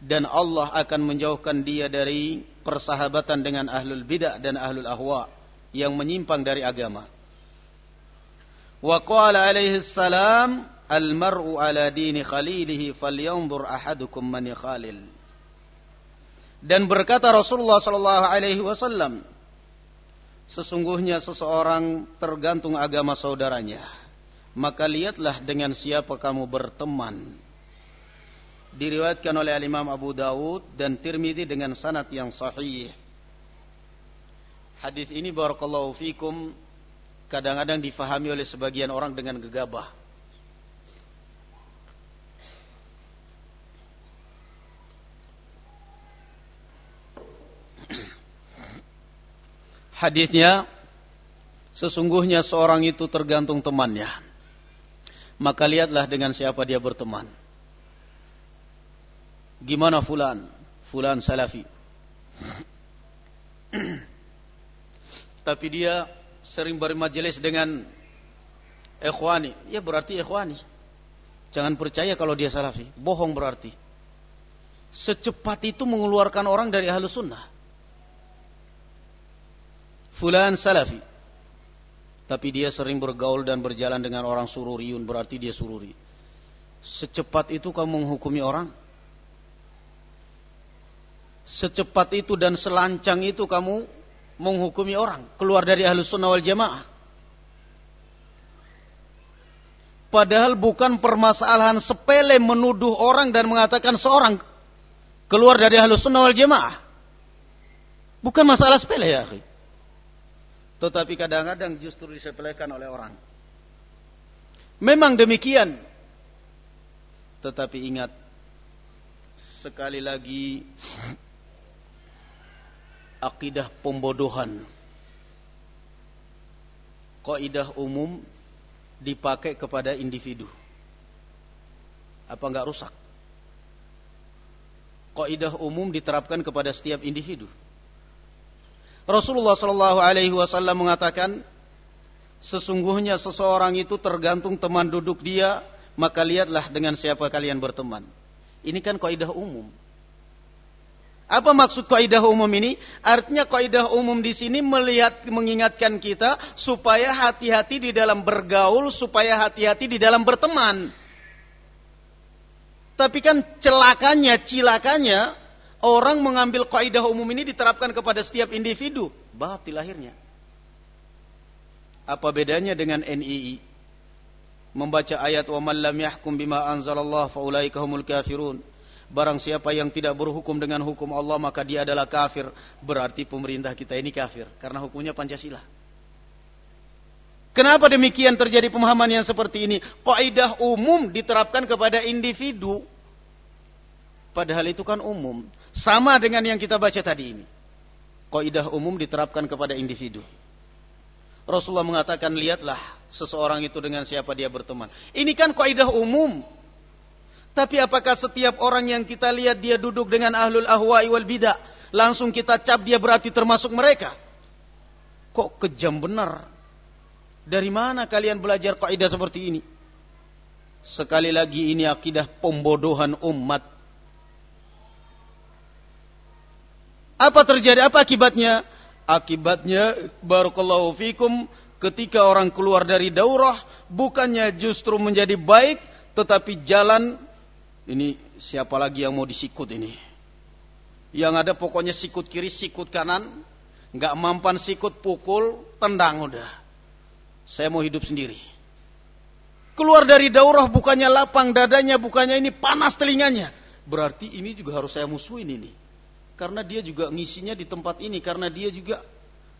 dan Allah akan menjauhkan dia dari persahabatan dengan ahlul bidah dan ahlul ahwa yang menyimpang dari agama wa qala alaihi salam Al-mar'u ala dini khalilihi falyanzur ahadukum man khalil. Dan berkata Rasulullah sallallahu alaihi wasallam, sesungguhnya seseorang tergantung agama saudaranya. Maka lihatlah dengan siapa kamu berteman. Diriwayatkan oleh Imam Abu Dawud dan Tirmidzi dengan sanad yang sahih. Hadis ini barakallahu fikum kadang-kadang difahami oleh sebagian orang dengan gegabah. Hadisnya sesungguhnya seorang itu tergantung temannya. Maka lihatlah dengan siapa dia berteman. Gimana fulan? Fulan salafi. Tapi dia sering bermajelis dengan ikhwani. Ya berarti ikhwani. Jangan percaya kalau dia salafi. Bohong berarti. Secepat itu mengeluarkan orang dari ahlu sunnah. Fulan salafi. Tapi dia sering bergaul dan berjalan dengan orang sururiun. Berarti dia sururi. Secepat itu kamu menghukumi orang? Secepat itu dan selancang itu kamu menghukumi orang. Keluar dari ahlu sunnah wal jamaah. Padahal bukan permasalahan sepele menuduh orang dan mengatakan seorang keluar dari halus sunnah wal jamaah. Bukan masalah sepele ya. Tetapi kadang-kadang justru disepelekan oleh orang. Memang demikian. Tetapi ingat. Sekali lagi. Akidah pembodohan. Kaidah umum dipakai kepada individu. Apa enggak rusak? Kaidah umum diterapkan kepada setiap individu. Rasulullah Shallallahu Alaihi Wasallam mengatakan, sesungguhnya seseorang itu tergantung teman duduk dia, maka lihatlah dengan siapa kalian berteman. Ini kan kaidah umum. Apa maksud kaidah umum ini? Artinya kaidah umum di sini melihat mengingatkan kita supaya hati-hati di dalam bergaul, supaya hati-hati di dalam berteman. Tapi kan celakanya, cilakannya orang mengambil kaidah umum ini diterapkan kepada setiap individu, batil lahirnya. Apa bedanya dengan NII? Membaca ayat wa man lam yahkum bima anzalallah faulaika humul kafirun Barang siapa yang tidak berhukum dengan hukum Allah maka dia adalah kafir. Berarti pemerintah kita ini kafir. Karena hukumnya Pancasila. Kenapa demikian terjadi pemahaman yang seperti ini? Kaidah umum diterapkan kepada individu. Padahal itu kan umum. Sama dengan yang kita baca tadi ini. Kaidah umum diterapkan kepada individu. Rasulullah mengatakan, lihatlah seseorang itu dengan siapa dia berteman. Ini kan kaidah umum. Tapi apakah setiap orang yang kita lihat dia duduk dengan ahlul ahwa'i wal bidah, langsung kita cap dia berarti termasuk mereka? Kok kejam benar? Dari mana kalian belajar kaidah seperti ini? Sekali lagi ini akidah pembodohan umat. Apa terjadi? Apa akibatnya? Akibatnya barakallahu fikum ketika orang keluar dari daurah bukannya justru menjadi baik tetapi jalan ini siapa lagi yang mau disikut ini? Yang ada pokoknya sikut kiri, sikut kanan. Nggak mampan sikut, pukul, tendang udah. Saya mau hidup sendiri. Keluar dari daurah bukannya lapang dadanya, bukannya ini panas telinganya. Berarti ini juga harus saya musuhin ini. Karena dia juga ngisinya di tempat ini. Karena dia juga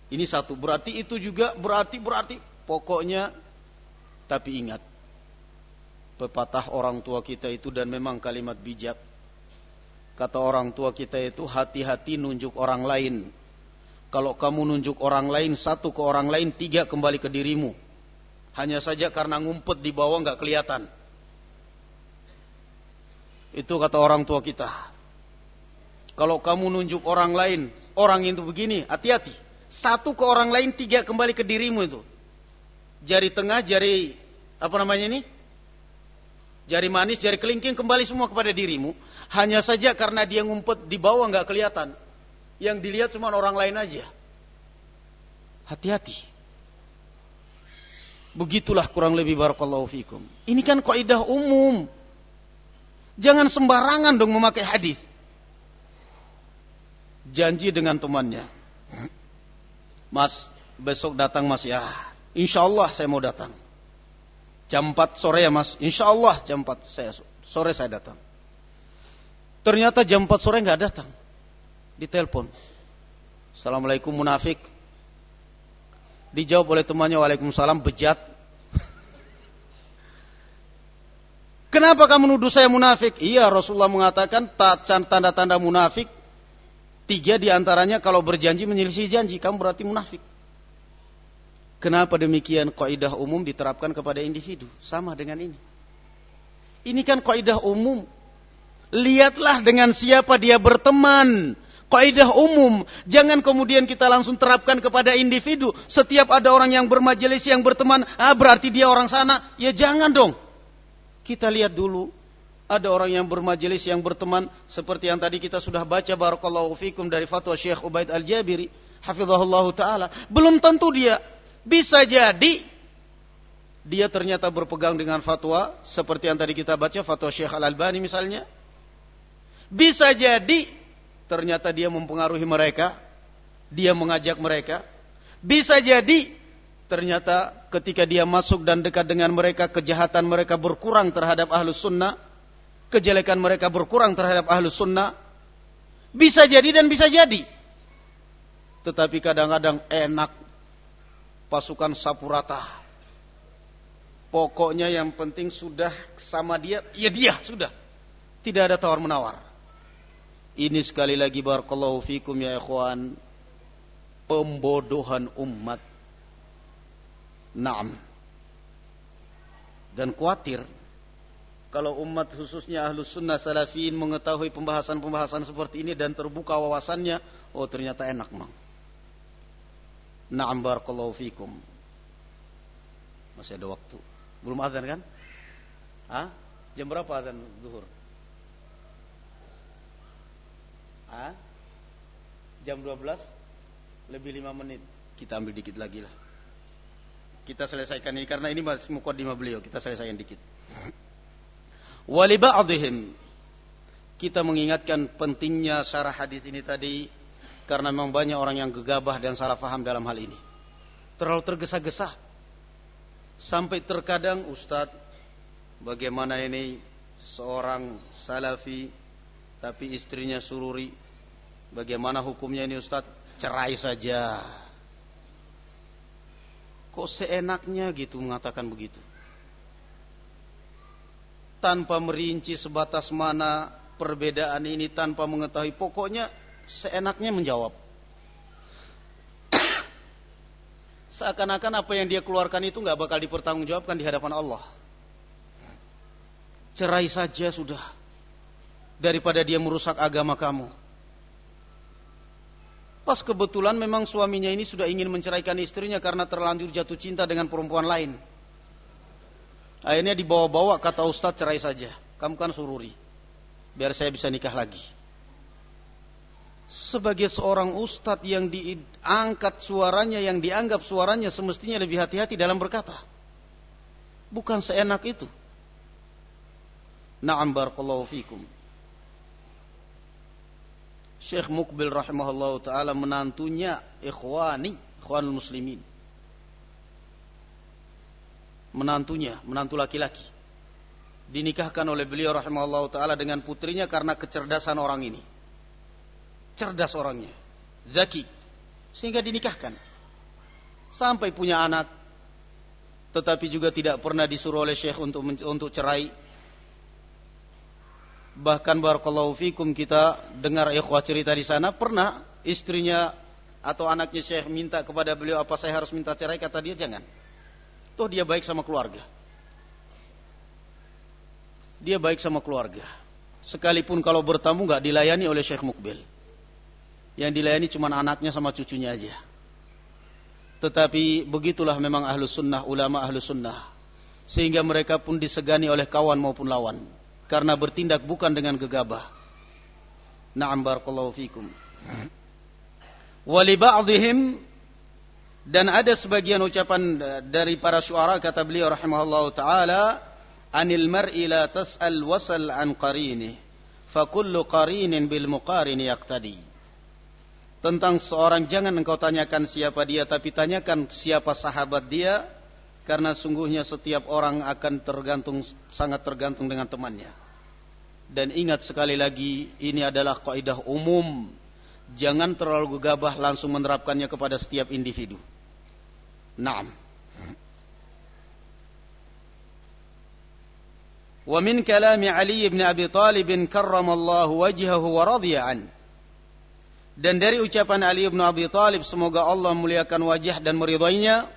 ini satu. Berarti itu juga berarti berarti. Pokoknya tapi ingat pepatah orang tua kita itu dan memang kalimat bijak. Kata orang tua kita itu hati-hati nunjuk orang lain. Kalau kamu nunjuk orang lain, satu ke orang lain, tiga kembali ke dirimu. Hanya saja karena ngumpet di bawah nggak kelihatan. Itu kata orang tua kita. Kalau kamu nunjuk orang lain, orang itu begini, hati-hati. Satu ke orang lain, tiga kembali ke dirimu itu. Jari tengah, jari apa namanya ini? jari manis, jari kelingking kembali semua kepada dirimu. Hanya saja karena dia ngumpet di bawah nggak kelihatan. Yang dilihat cuma orang lain aja. Hati-hati. Begitulah kurang lebih barakallahu fikum. Ini kan kaidah umum. Jangan sembarangan dong memakai hadis. Janji dengan temannya. Mas, besok datang mas ya. Insya Allah saya mau datang. Jam 4 sore ya mas. Insya Allah jam 4 saya, sore saya datang. Ternyata jam 4 sore nggak datang. Ditelepon. Assalamualaikum munafik. Dijawab oleh temannya Waalaikumsalam bejat. Kenapa kamu menuduh saya munafik? Iya Rasulullah mengatakan tanda-tanda munafik. Tiga di antaranya kalau berjanji menyelisih janji. Kamu berarti munafik. Kenapa demikian kaidah umum diterapkan kepada individu? Sama dengan ini. Ini kan kaidah umum. Lihatlah dengan siapa dia berteman. Kaidah umum. Jangan kemudian kita langsung terapkan kepada individu. Setiap ada orang yang bermajelis, yang berteman, ah berarti dia orang sana. Ya jangan dong. Kita lihat dulu. Ada orang yang bermajelis, yang berteman. Seperti yang tadi kita sudah baca. Barakallahu fikum dari fatwa Syekh Ubaid Al-Jabiri. Hafizahullah Ta'ala. Belum tentu dia. Bisa jadi dia ternyata berpegang dengan fatwa seperti yang tadi kita baca fatwa Syekh Al Albani misalnya bisa jadi ternyata dia mempengaruhi mereka, dia mengajak mereka. Bisa jadi ternyata ketika dia masuk dan dekat dengan mereka, kejahatan mereka berkurang terhadap ahlus sunnah, kejelekan mereka berkurang terhadap ahlus sunnah. Bisa jadi dan bisa jadi. Tetapi kadang-kadang enak pasukan sapurata. Pokoknya yang penting sudah sama dia, ya dia sudah. Tidak ada tawar menawar. Ini sekali lagi barakallahu fikum ya ikhwan. Pembodohan umat. Naam. Dan khawatir kalau umat khususnya ahlus sunnah salafin mengetahui pembahasan-pembahasan seperti ini dan terbuka wawasannya, oh ternyata enak mang. Naam barakallahu fikum. Masih ada waktu. Belum azan kan? Hah? Jam berapa azan zuhur? Ah? Jam 12 lebih 5 menit. Kita ambil dikit lagi lah. Kita selesaikan ini karena ini masih mukaddimah beliau, kita selesaikan dikit. Wali ba'dihim kita mengingatkan pentingnya syarah hadis ini tadi karena memang banyak orang yang gegabah dan salah faham dalam hal ini. Terlalu tergesa-gesa. Sampai terkadang Ustadz bagaimana ini seorang salafi tapi istrinya sururi. Bagaimana hukumnya ini Ustaz? Cerai saja. Kok seenaknya gitu mengatakan begitu? Tanpa merinci sebatas mana perbedaan ini tanpa mengetahui pokoknya seenaknya menjawab. Seakan-akan apa yang dia keluarkan itu nggak bakal dipertanggungjawabkan di hadapan Allah. Cerai saja sudah daripada dia merusak agama kamu. Pas kebetulan memang suaminya ini sudah ingin menceraikan istrinya karena terlanjur jatuh cinta dengan perempuan lain. Akhirnya dibawa-bawa kata Ustadz cerai saja. Kamu kan sururi. Biar saya bisa nikah lagi. Sebagai seorang ustadz yang diangkat suaranya, yang dianggap suaranya semestinya lebih hati-hati dalam berkata. Bukan seenak itu. Na'am barakallahu fikum. Syekh Mukbil rahimahullah taala menantunya ikhwani, ikhwanul muslimin. Menantunya, menantu laki-laki. Dinikahkan oleh beliau rahimahullah taala dengan putrinya karena kecerdasan orang ini. Cerdas orangnya, zaki. Sehingga dinikahkan. Sampai punya anak. Tetapi juga tidak pernah disuruh oleh Syekh untuk untuk cerai Bahkan barakallahu fikum kita dengar ikhwah cerita di sana pernah istrinya atau anaknya Syekh minta kepada beliau apa saya harus minta cerai kata dia jangan. Toh dia baik sama keluarga. Dia baik sama keluarga. Sekalipun kalau bertamu nggak dilayani oleh Syekh Mukbil. Yang dilayani cuma anaknya sama cucunya aja. Tetapi begitulah memang ahlu sunnah, ulama ahlu sunnah. Sehingga mereka pun disegani oleh kawan maupun lawan karena bertindak bukan dengan gegabah. Na'am barakallahu fikum. Wali ba'dihim dan ada sebagian ucapan dari para syuara kata beliau rahimahullah taala anil mar'i la tas'al wasal an qarini fa kullu qarinin bil muqarini yaqtadi tentang seorang jangan engkau tanyakan siapa dia tapi tanyakan siapa sahabat dia karena sungguhnya setiap orang akan tergantung sangat tergantung dengan temannya. Dan ingat sekali lagi ini adalah kaidah umum. Jangan terlalu gegabah langsung menerapkannya kepada setiap individu. Naam. Wa min kalami Ali bin Abi Talib karramallahu wajhahu wa radiya an. Dan dari ucapan Ali bin Abi Talib semoga Allah muliakan wajah dan meridainya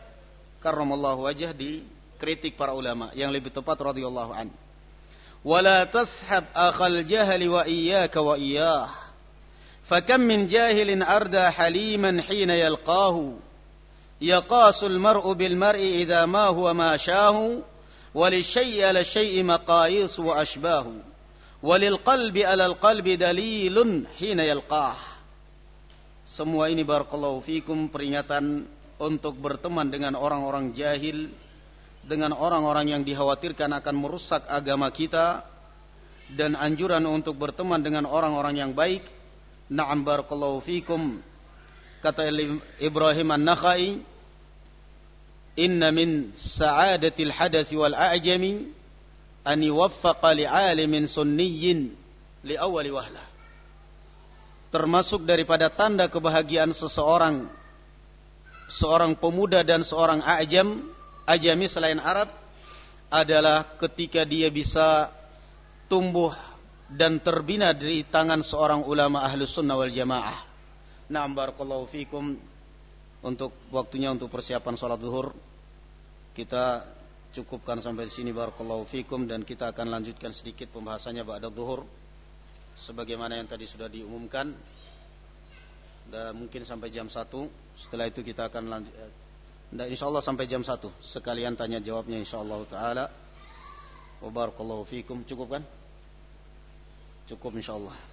karramallahu wajah dikritik para ulama yang lebih tepat radhiyallahu an ولا تسحب أخ الجهل وإياك وإياه فكم من جاهل أردى حليما حين يلقاه يقاس المرء بالمرء إذا ما هو ما شاه وللشيء على الشيء مقاييس وأشباه وللقلب على القلب دليل حين يلقاه. Semua ini barakallahu fikum peringatan untuk berteman dengan orang-orang jahil dengan orang-orang yang dikhawatirkan akan merusak agama kita dan anjuran untuk berteman dengan orang-orang yang baik. Na'am barakallahu fikum. Kata Ibrahim An-Nakhai "Inna min sa'adatil hadathi wal a'jami an yuwaffaqa li'alimin sunniyin li awwali wahlah." termasuk daripada tanda kebahagiaan seseorang seorang pemuda dan seorang ajam ajami selain Arab adalah ketika dia bisa tumbuh dan terbina dari tangan seorang ulama ahlu sunnah wal jamaah. Naam barakallahu fikum untuk waktunya untuk persiapan sholat zuhur kita cukupkan sampai di sini. Barakallahu fikum. Dan kita akan lanjutkan sedikit pembahasannya ba'da zuhur. Sebagaimana yang tadi sudah diumumkan. Dan mungkin sampai jam 1 setelah itu kita akan lanjut dan insyaallah sampai jam 1 sekalian tanya jawabnya insyaallah taala. Wa barakallahu fikum. Cukup kan cukup insyaallah